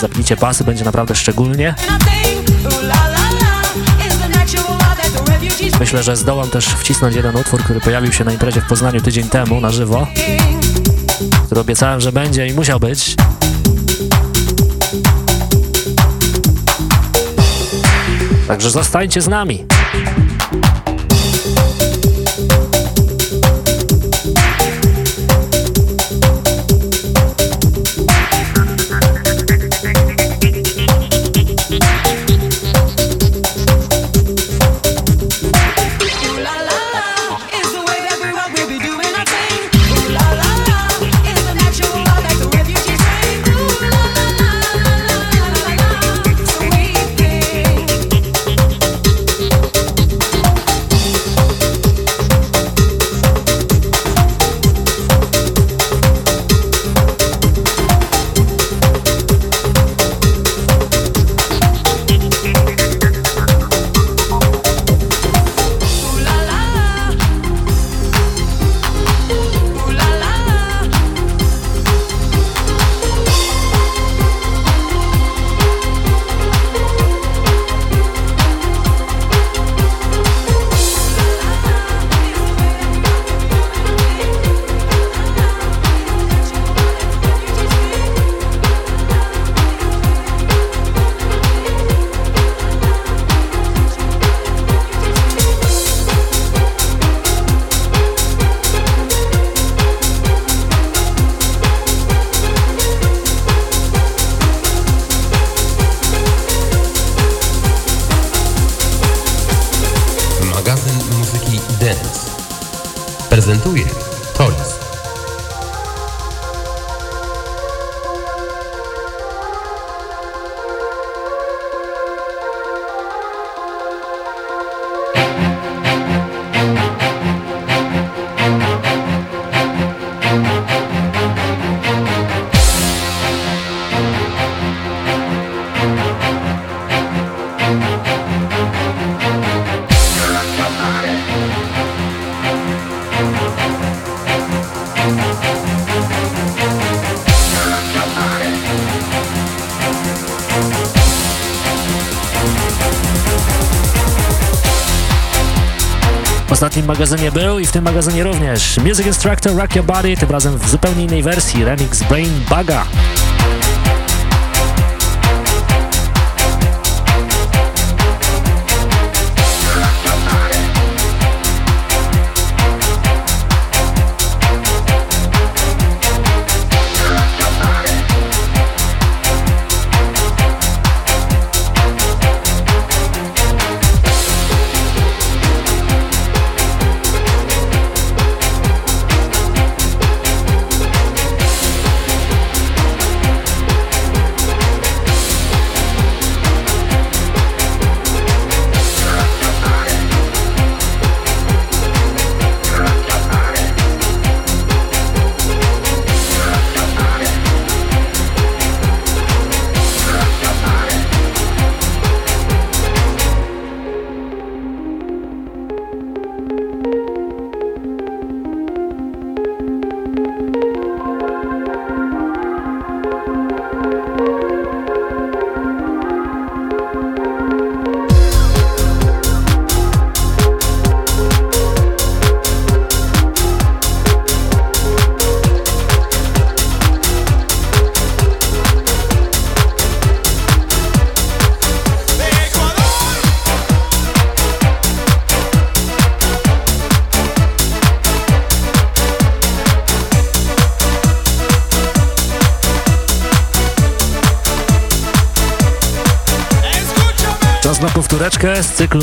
Zapnijcie pasy, będzie naprawdę szczególnie. Myślę, że zdołam też wcisnąć jeden utwór, który pojawił się na imprezie w Poznaniu tydzień temu na żywo, który obiecałem, że będzie i musiał być. Także zostańcie z nami. prezentuje. magazynie był i w tym magazynie również. Music Instructor Rock Your Body, tym razem w zupełnie innej wersji, remix Brain Baga.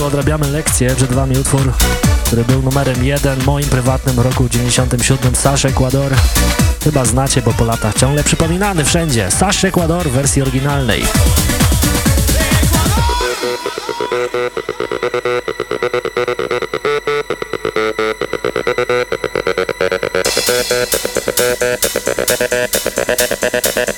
Odrabiamy lekcje. Przed wami utwór, który był numerem jeden w moim prywatnym roku 97 Sasz Ecuador. Chyba znacie, bo po latach ciągle przypominany wszędzie. Sasz Ecuador w wersji oryginalnej.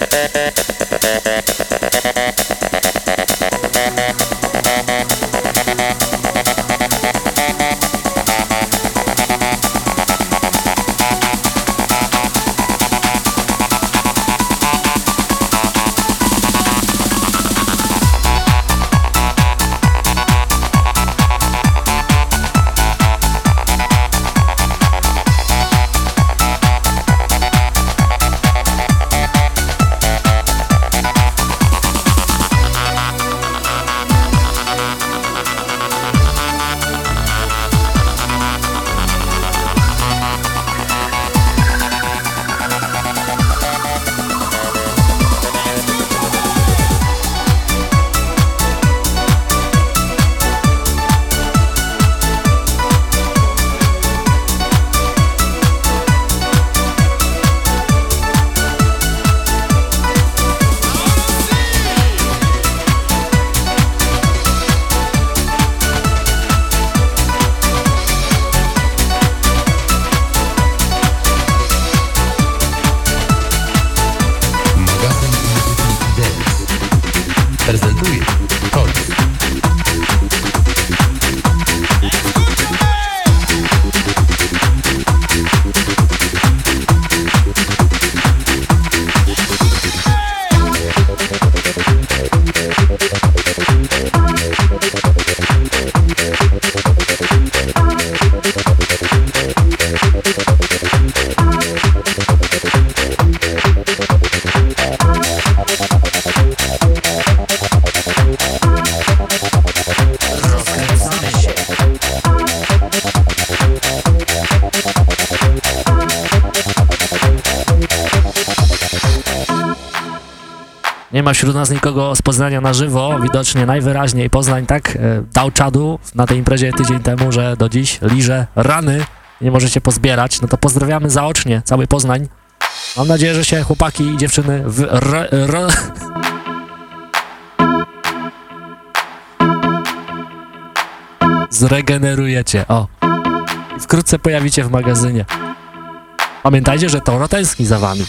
wśród nas nikogo z Poznania na żywo, widocznie najwyraźniej Poznań tak e, dał czadu na tej imprezie tydzień temu, że do dziś liże rany, nie możecie pozbierać, no to pozdrawiamy zaocznie cały Poznań. Mam nadzieję, że się chłopaki i dziewczyny w r, r, zregenerujecie, o. Wkrótce pojawicie w magazynie. Pamiętajcie, że Toro tęskni za wami.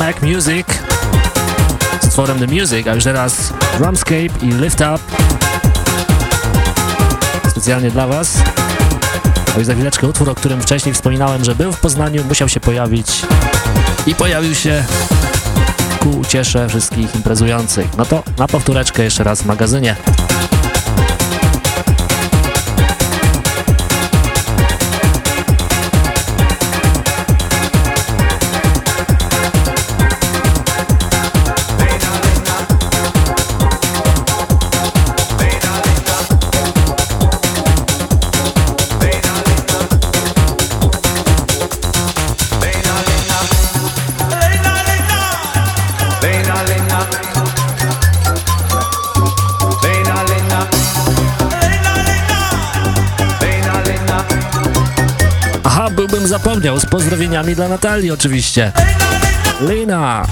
Mac Music z tworem The Music, a już teraz Drumscape i Lift Up specjalnie dla Was. A już za chwileczkę utwór, o którym wcześniej wspominałem, że był w Poznaniu, musiał się pojawić i pojawił się ku uciesze wszystkich imprezujących. No to na powtóreczkę jeszcze raz w magazynie. bym zapomniał, z pozdrowieniami dla Natalii oczywiście. Lina!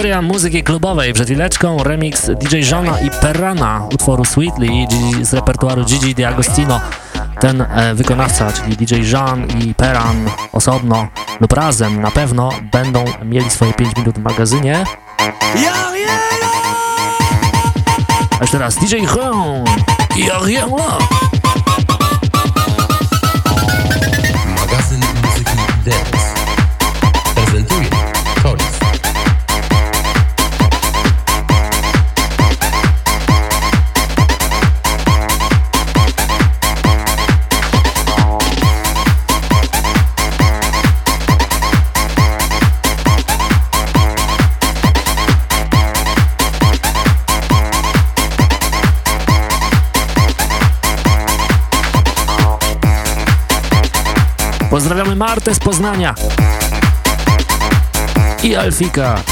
Historia muzyki klubowej. Przed chwileczką remix DJ Żona i Perrana utworu Sweetly z repertuaru Gigi D'Agostino. Ten e, wykonawca, czyli DJ Jean i Perran osobno lub razem na pewno będą mieli swoje 5 minut w magazynie. A jeszcze raz DJ Jean i Martę z Poznania i Alfika.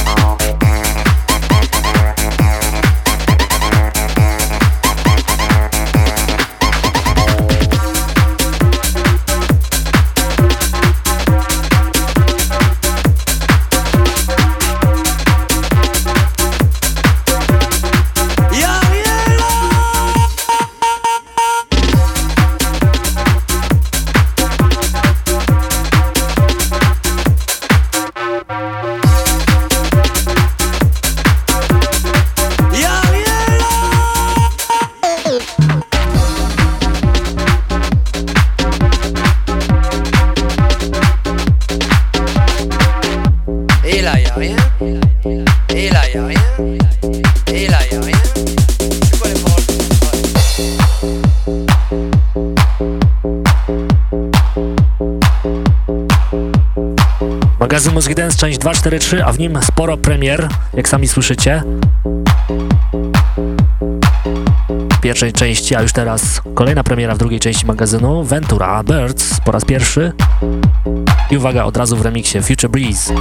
4-3, a w nim sporo premier, jak sami słyszycie. W pierwszej części, a już teraz kolejna premiera w drugiej części magazynu, Ventura Birds po raz pierwszy. I uwaga, od razu w remiksie Future Breeze.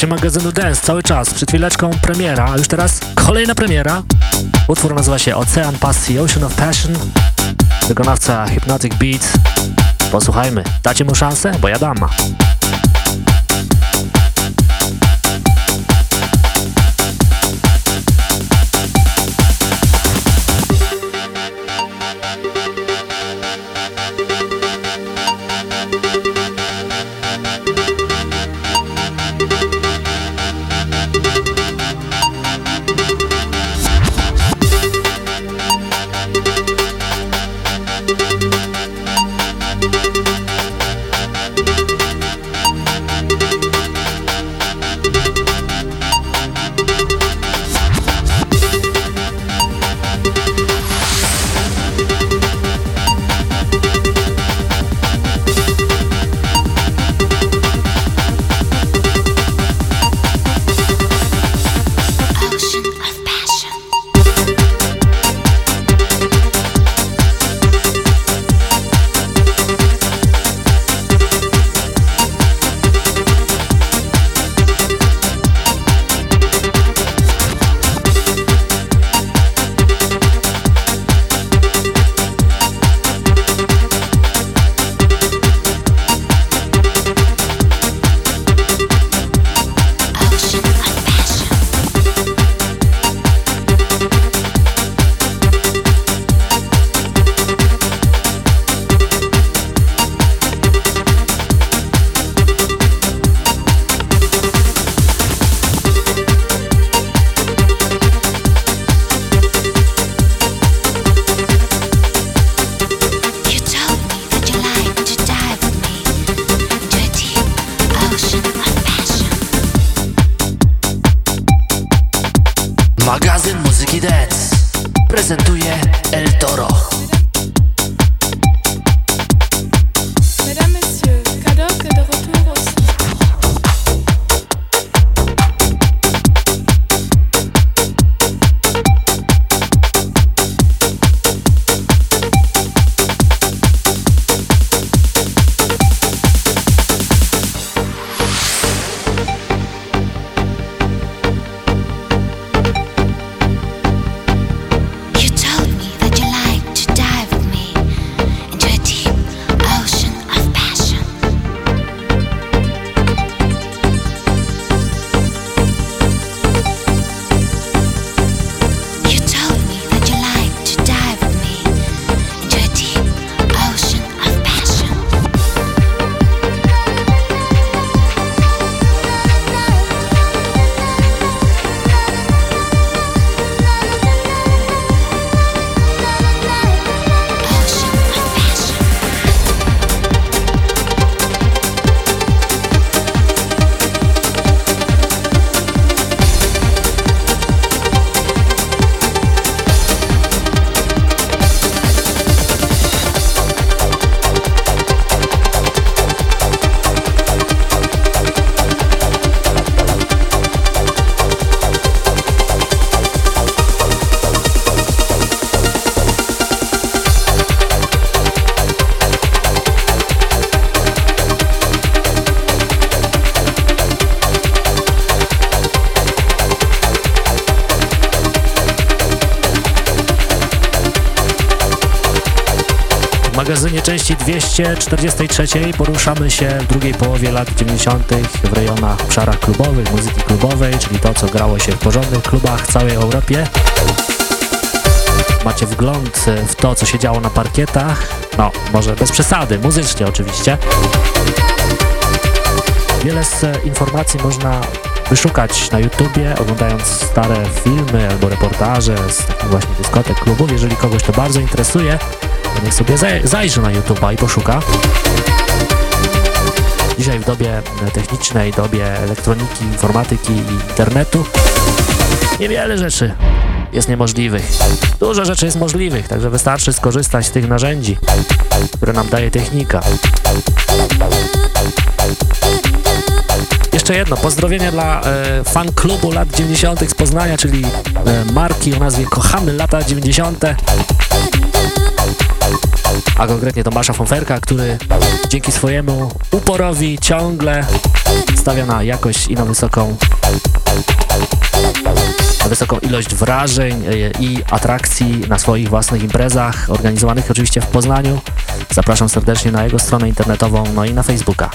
Słuchajcie magazynu Dance cały czas, przed chwileczką premiera, a już teraz kolejna premiera. Utwór nazywa się Ocean Pasji, Ocean of Passion. Wykonawca Hypnotic Beat. Posłuchajmy. Dacie mu szansę? Bo ja dam. 243 poruszamy się w drugiej połowie lat 90. w rejonach, obszarach klubowych, muzyki klubowej, czyli to, co grało się w porządnych klubach w całej Europie. Macie wgląd w to, co się działo na parkietach. No, może bez przesady, muzycznie oczywiście. Wiele z informacji można wyszukać na YouTubie, oglądając stare filmy albo reportaże z takich właśnie dyskotek, klubów. Jeżeli kogoś to bardzo interesuje, to niech sobie zaj- zajrzy na YouTube'a i poszuka. Dzisiaj w dobie technicznej, dobie elektroniki, informatyki i internetu niewiele rzeczy jest niemożliwych. Dużo rzeczy jest możliwych, także wystarczy skorzystać z tych narzędzi, które nam daje technika. Jeszcze jedno, pozdrowienia dla e, fan klubu lat 90. z Poznania, czyli e, marki o nazwie Kochamy lata 90. a konkretnie Tomasza Fonferka, który dzięki swojemu uporowi ciągle stawia na jakość i na wysoką na wysoką ilość wrażeń e, i atrakcji na swoich własnych imprezach, organizowanych oczywiście w Poznaniu. Zapraszam serdecznie na jego stronę internetową, no i na Facebooka.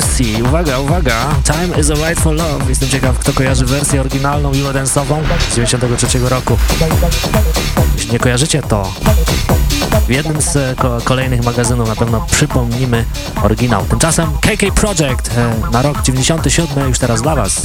Wersji. Uwaga, uwaga. Time is a right for love. Jestem ciekaw, kto kojarzy wersję oryginalną Eurodensową z 93 roku. Jeśli nie kojarzycie, to w jednym z e, ko kolejnych magazynów na pewno przypomnimy oryginał. Tymczasem KK Project e, na rok 97 już teraz dla Was.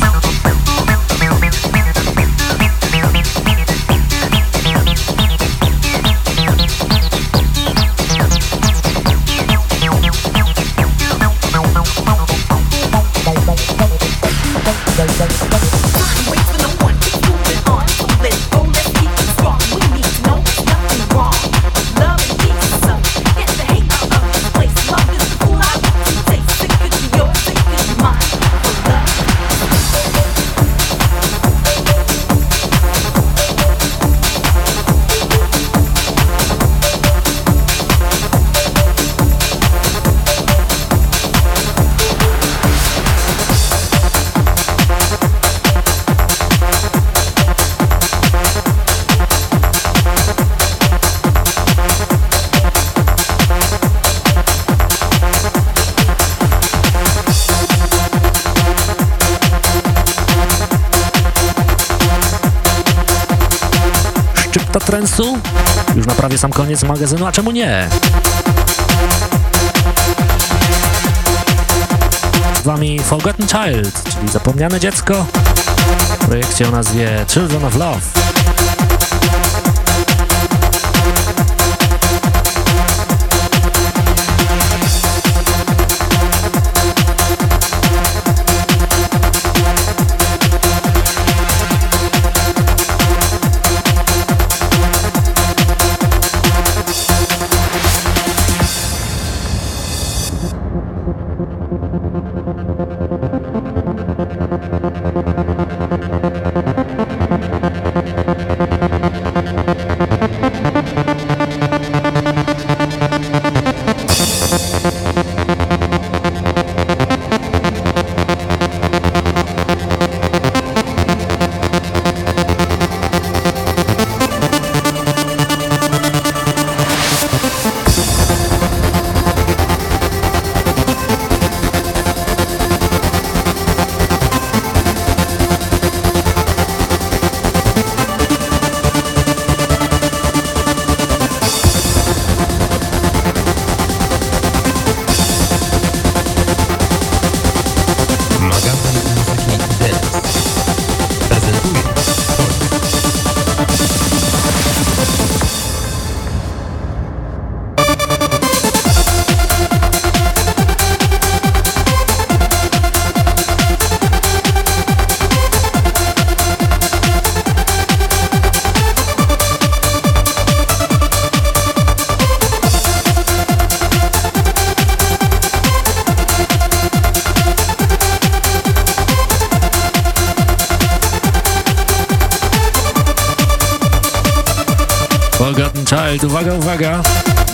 Sam koniec magazynu, a czemu nie? Z wami Forgotten Child, czyli zapomniane dziecko w projekcie o nazwie Children of Love.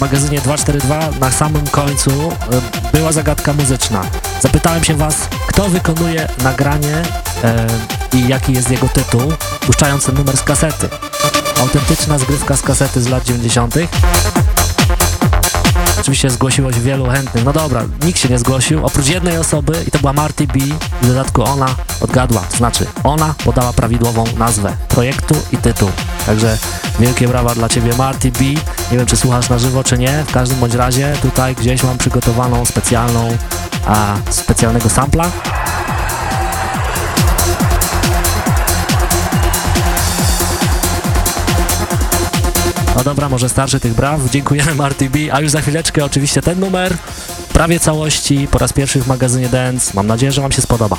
Magazynie 242 na samym końcu e, była zagadka muzyczna. Zapytałem się was, kto wykonuje nagranie e, i jaki jest jego tytuł, puszczając numer z kasety. Autentyczna zgrywka z kasety z lat 90. Oczywiście zgłosiło się wielu chętnych. No dobra, nikt się nie zgłosił, oprócz jednej osoby i to była Marty B. W dodatku ona odgadła, znaczy ona podała prawidłową nazwę projektu i tytuł. Także wielkie brawa dla Ciebie Marty B. Nie wiem, czy słuchasz na żywo, czy nie. W każdym bądź razie tutaj gdzieś mam przygotowaną specjalną, a, specjalnego sampla. No dobra, może starszy tych braw. Dziękujemy Marty B. A już za chwileczkę oczywiście ten numer prawie całości po raz pierwszy w magazynie Dance. Mam nadzieję, że Wam się spodoba.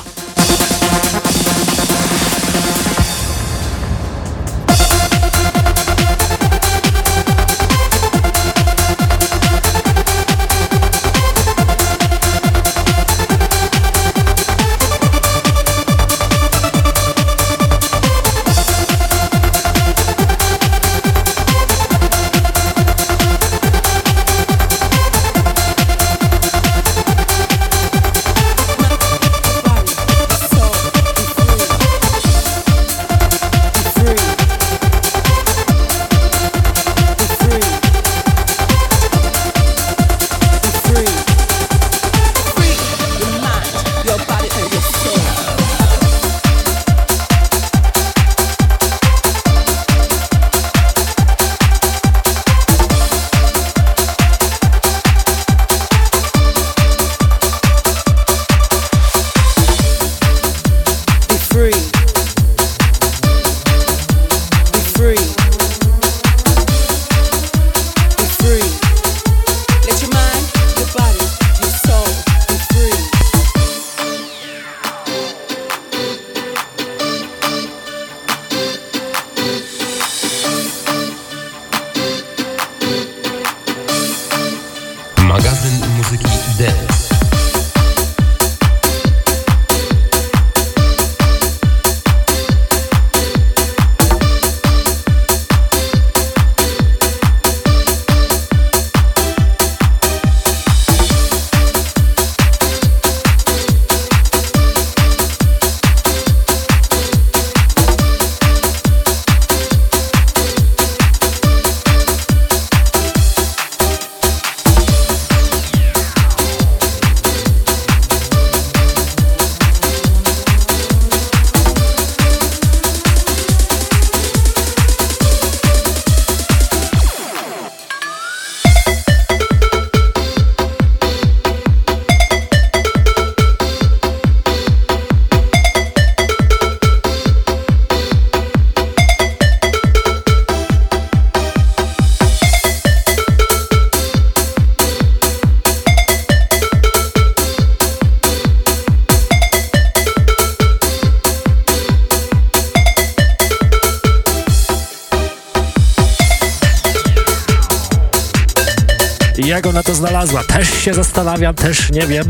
Się zastanawiam, też nie wiem.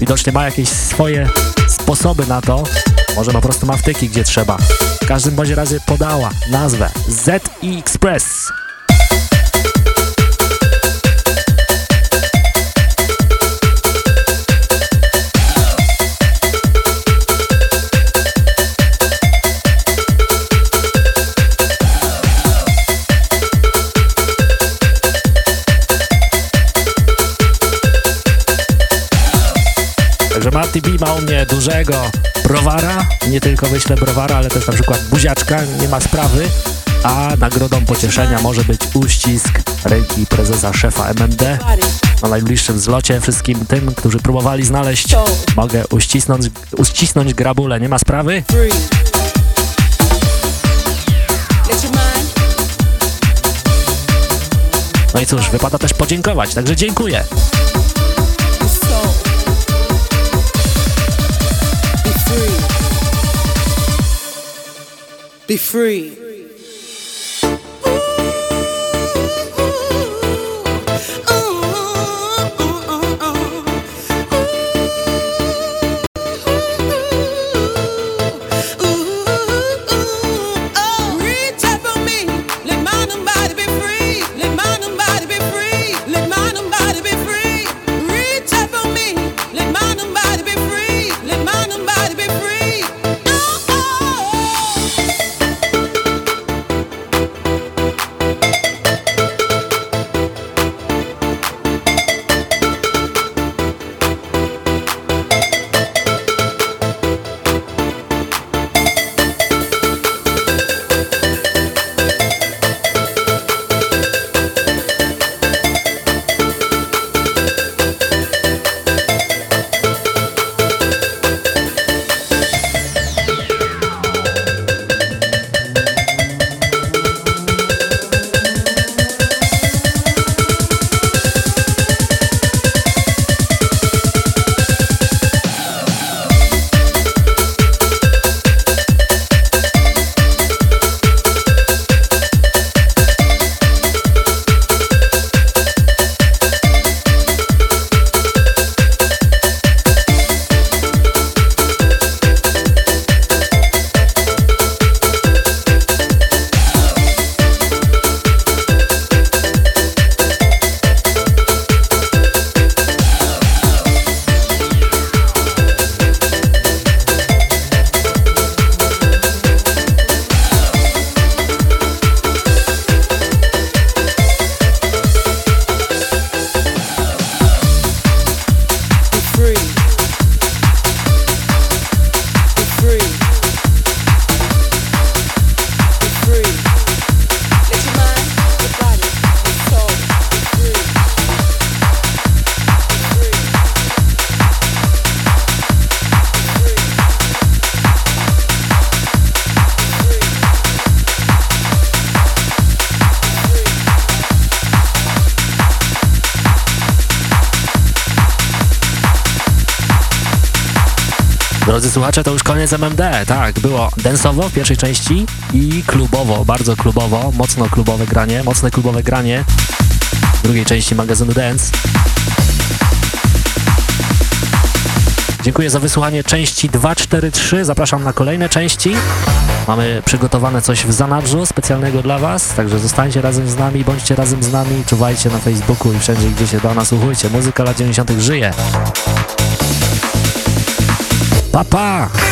Widocznie ma jakieś swoje sposoby na to. Może po prostu ma wtyki, gdzie trzeba. W każdym bądź razie podała nazwę ZE Express. Ma u mnie dużego browara, nie tylko wyślę browara, ale też na przykład buziaczka, nie ma sprawy, a nagrodą pocieszenia może być uścisk ręki prezesa szefa MMD. Na najbliższym zlocie wszystkim tym, którzy próbowali znaleźć, mogę uścisnąć, uścisnąć grabulę, nie ma sprawy. No i cóż, wypada też podziękować, także dziękuję. Be free. Słuchacze, to już koniec MMD. Tak, było densowo w pierwszej części i klubowo, bardzo klubowo, mocno klubowe granie, mocne klubowe granie w drugiej części magazynu Dance. Dziękuję za wysłuchanie części 243. Zapraszam na kolejne części. Mamy przygotowane coś w zanadrzu specjalnego dla Was, także zostańcie razem z nami, bądźcie razem z nami, czuwajcie na Facebooku i wszędzie, gdzie się do nas słuchujcie. Muzyka lat 90. żyje. Papá!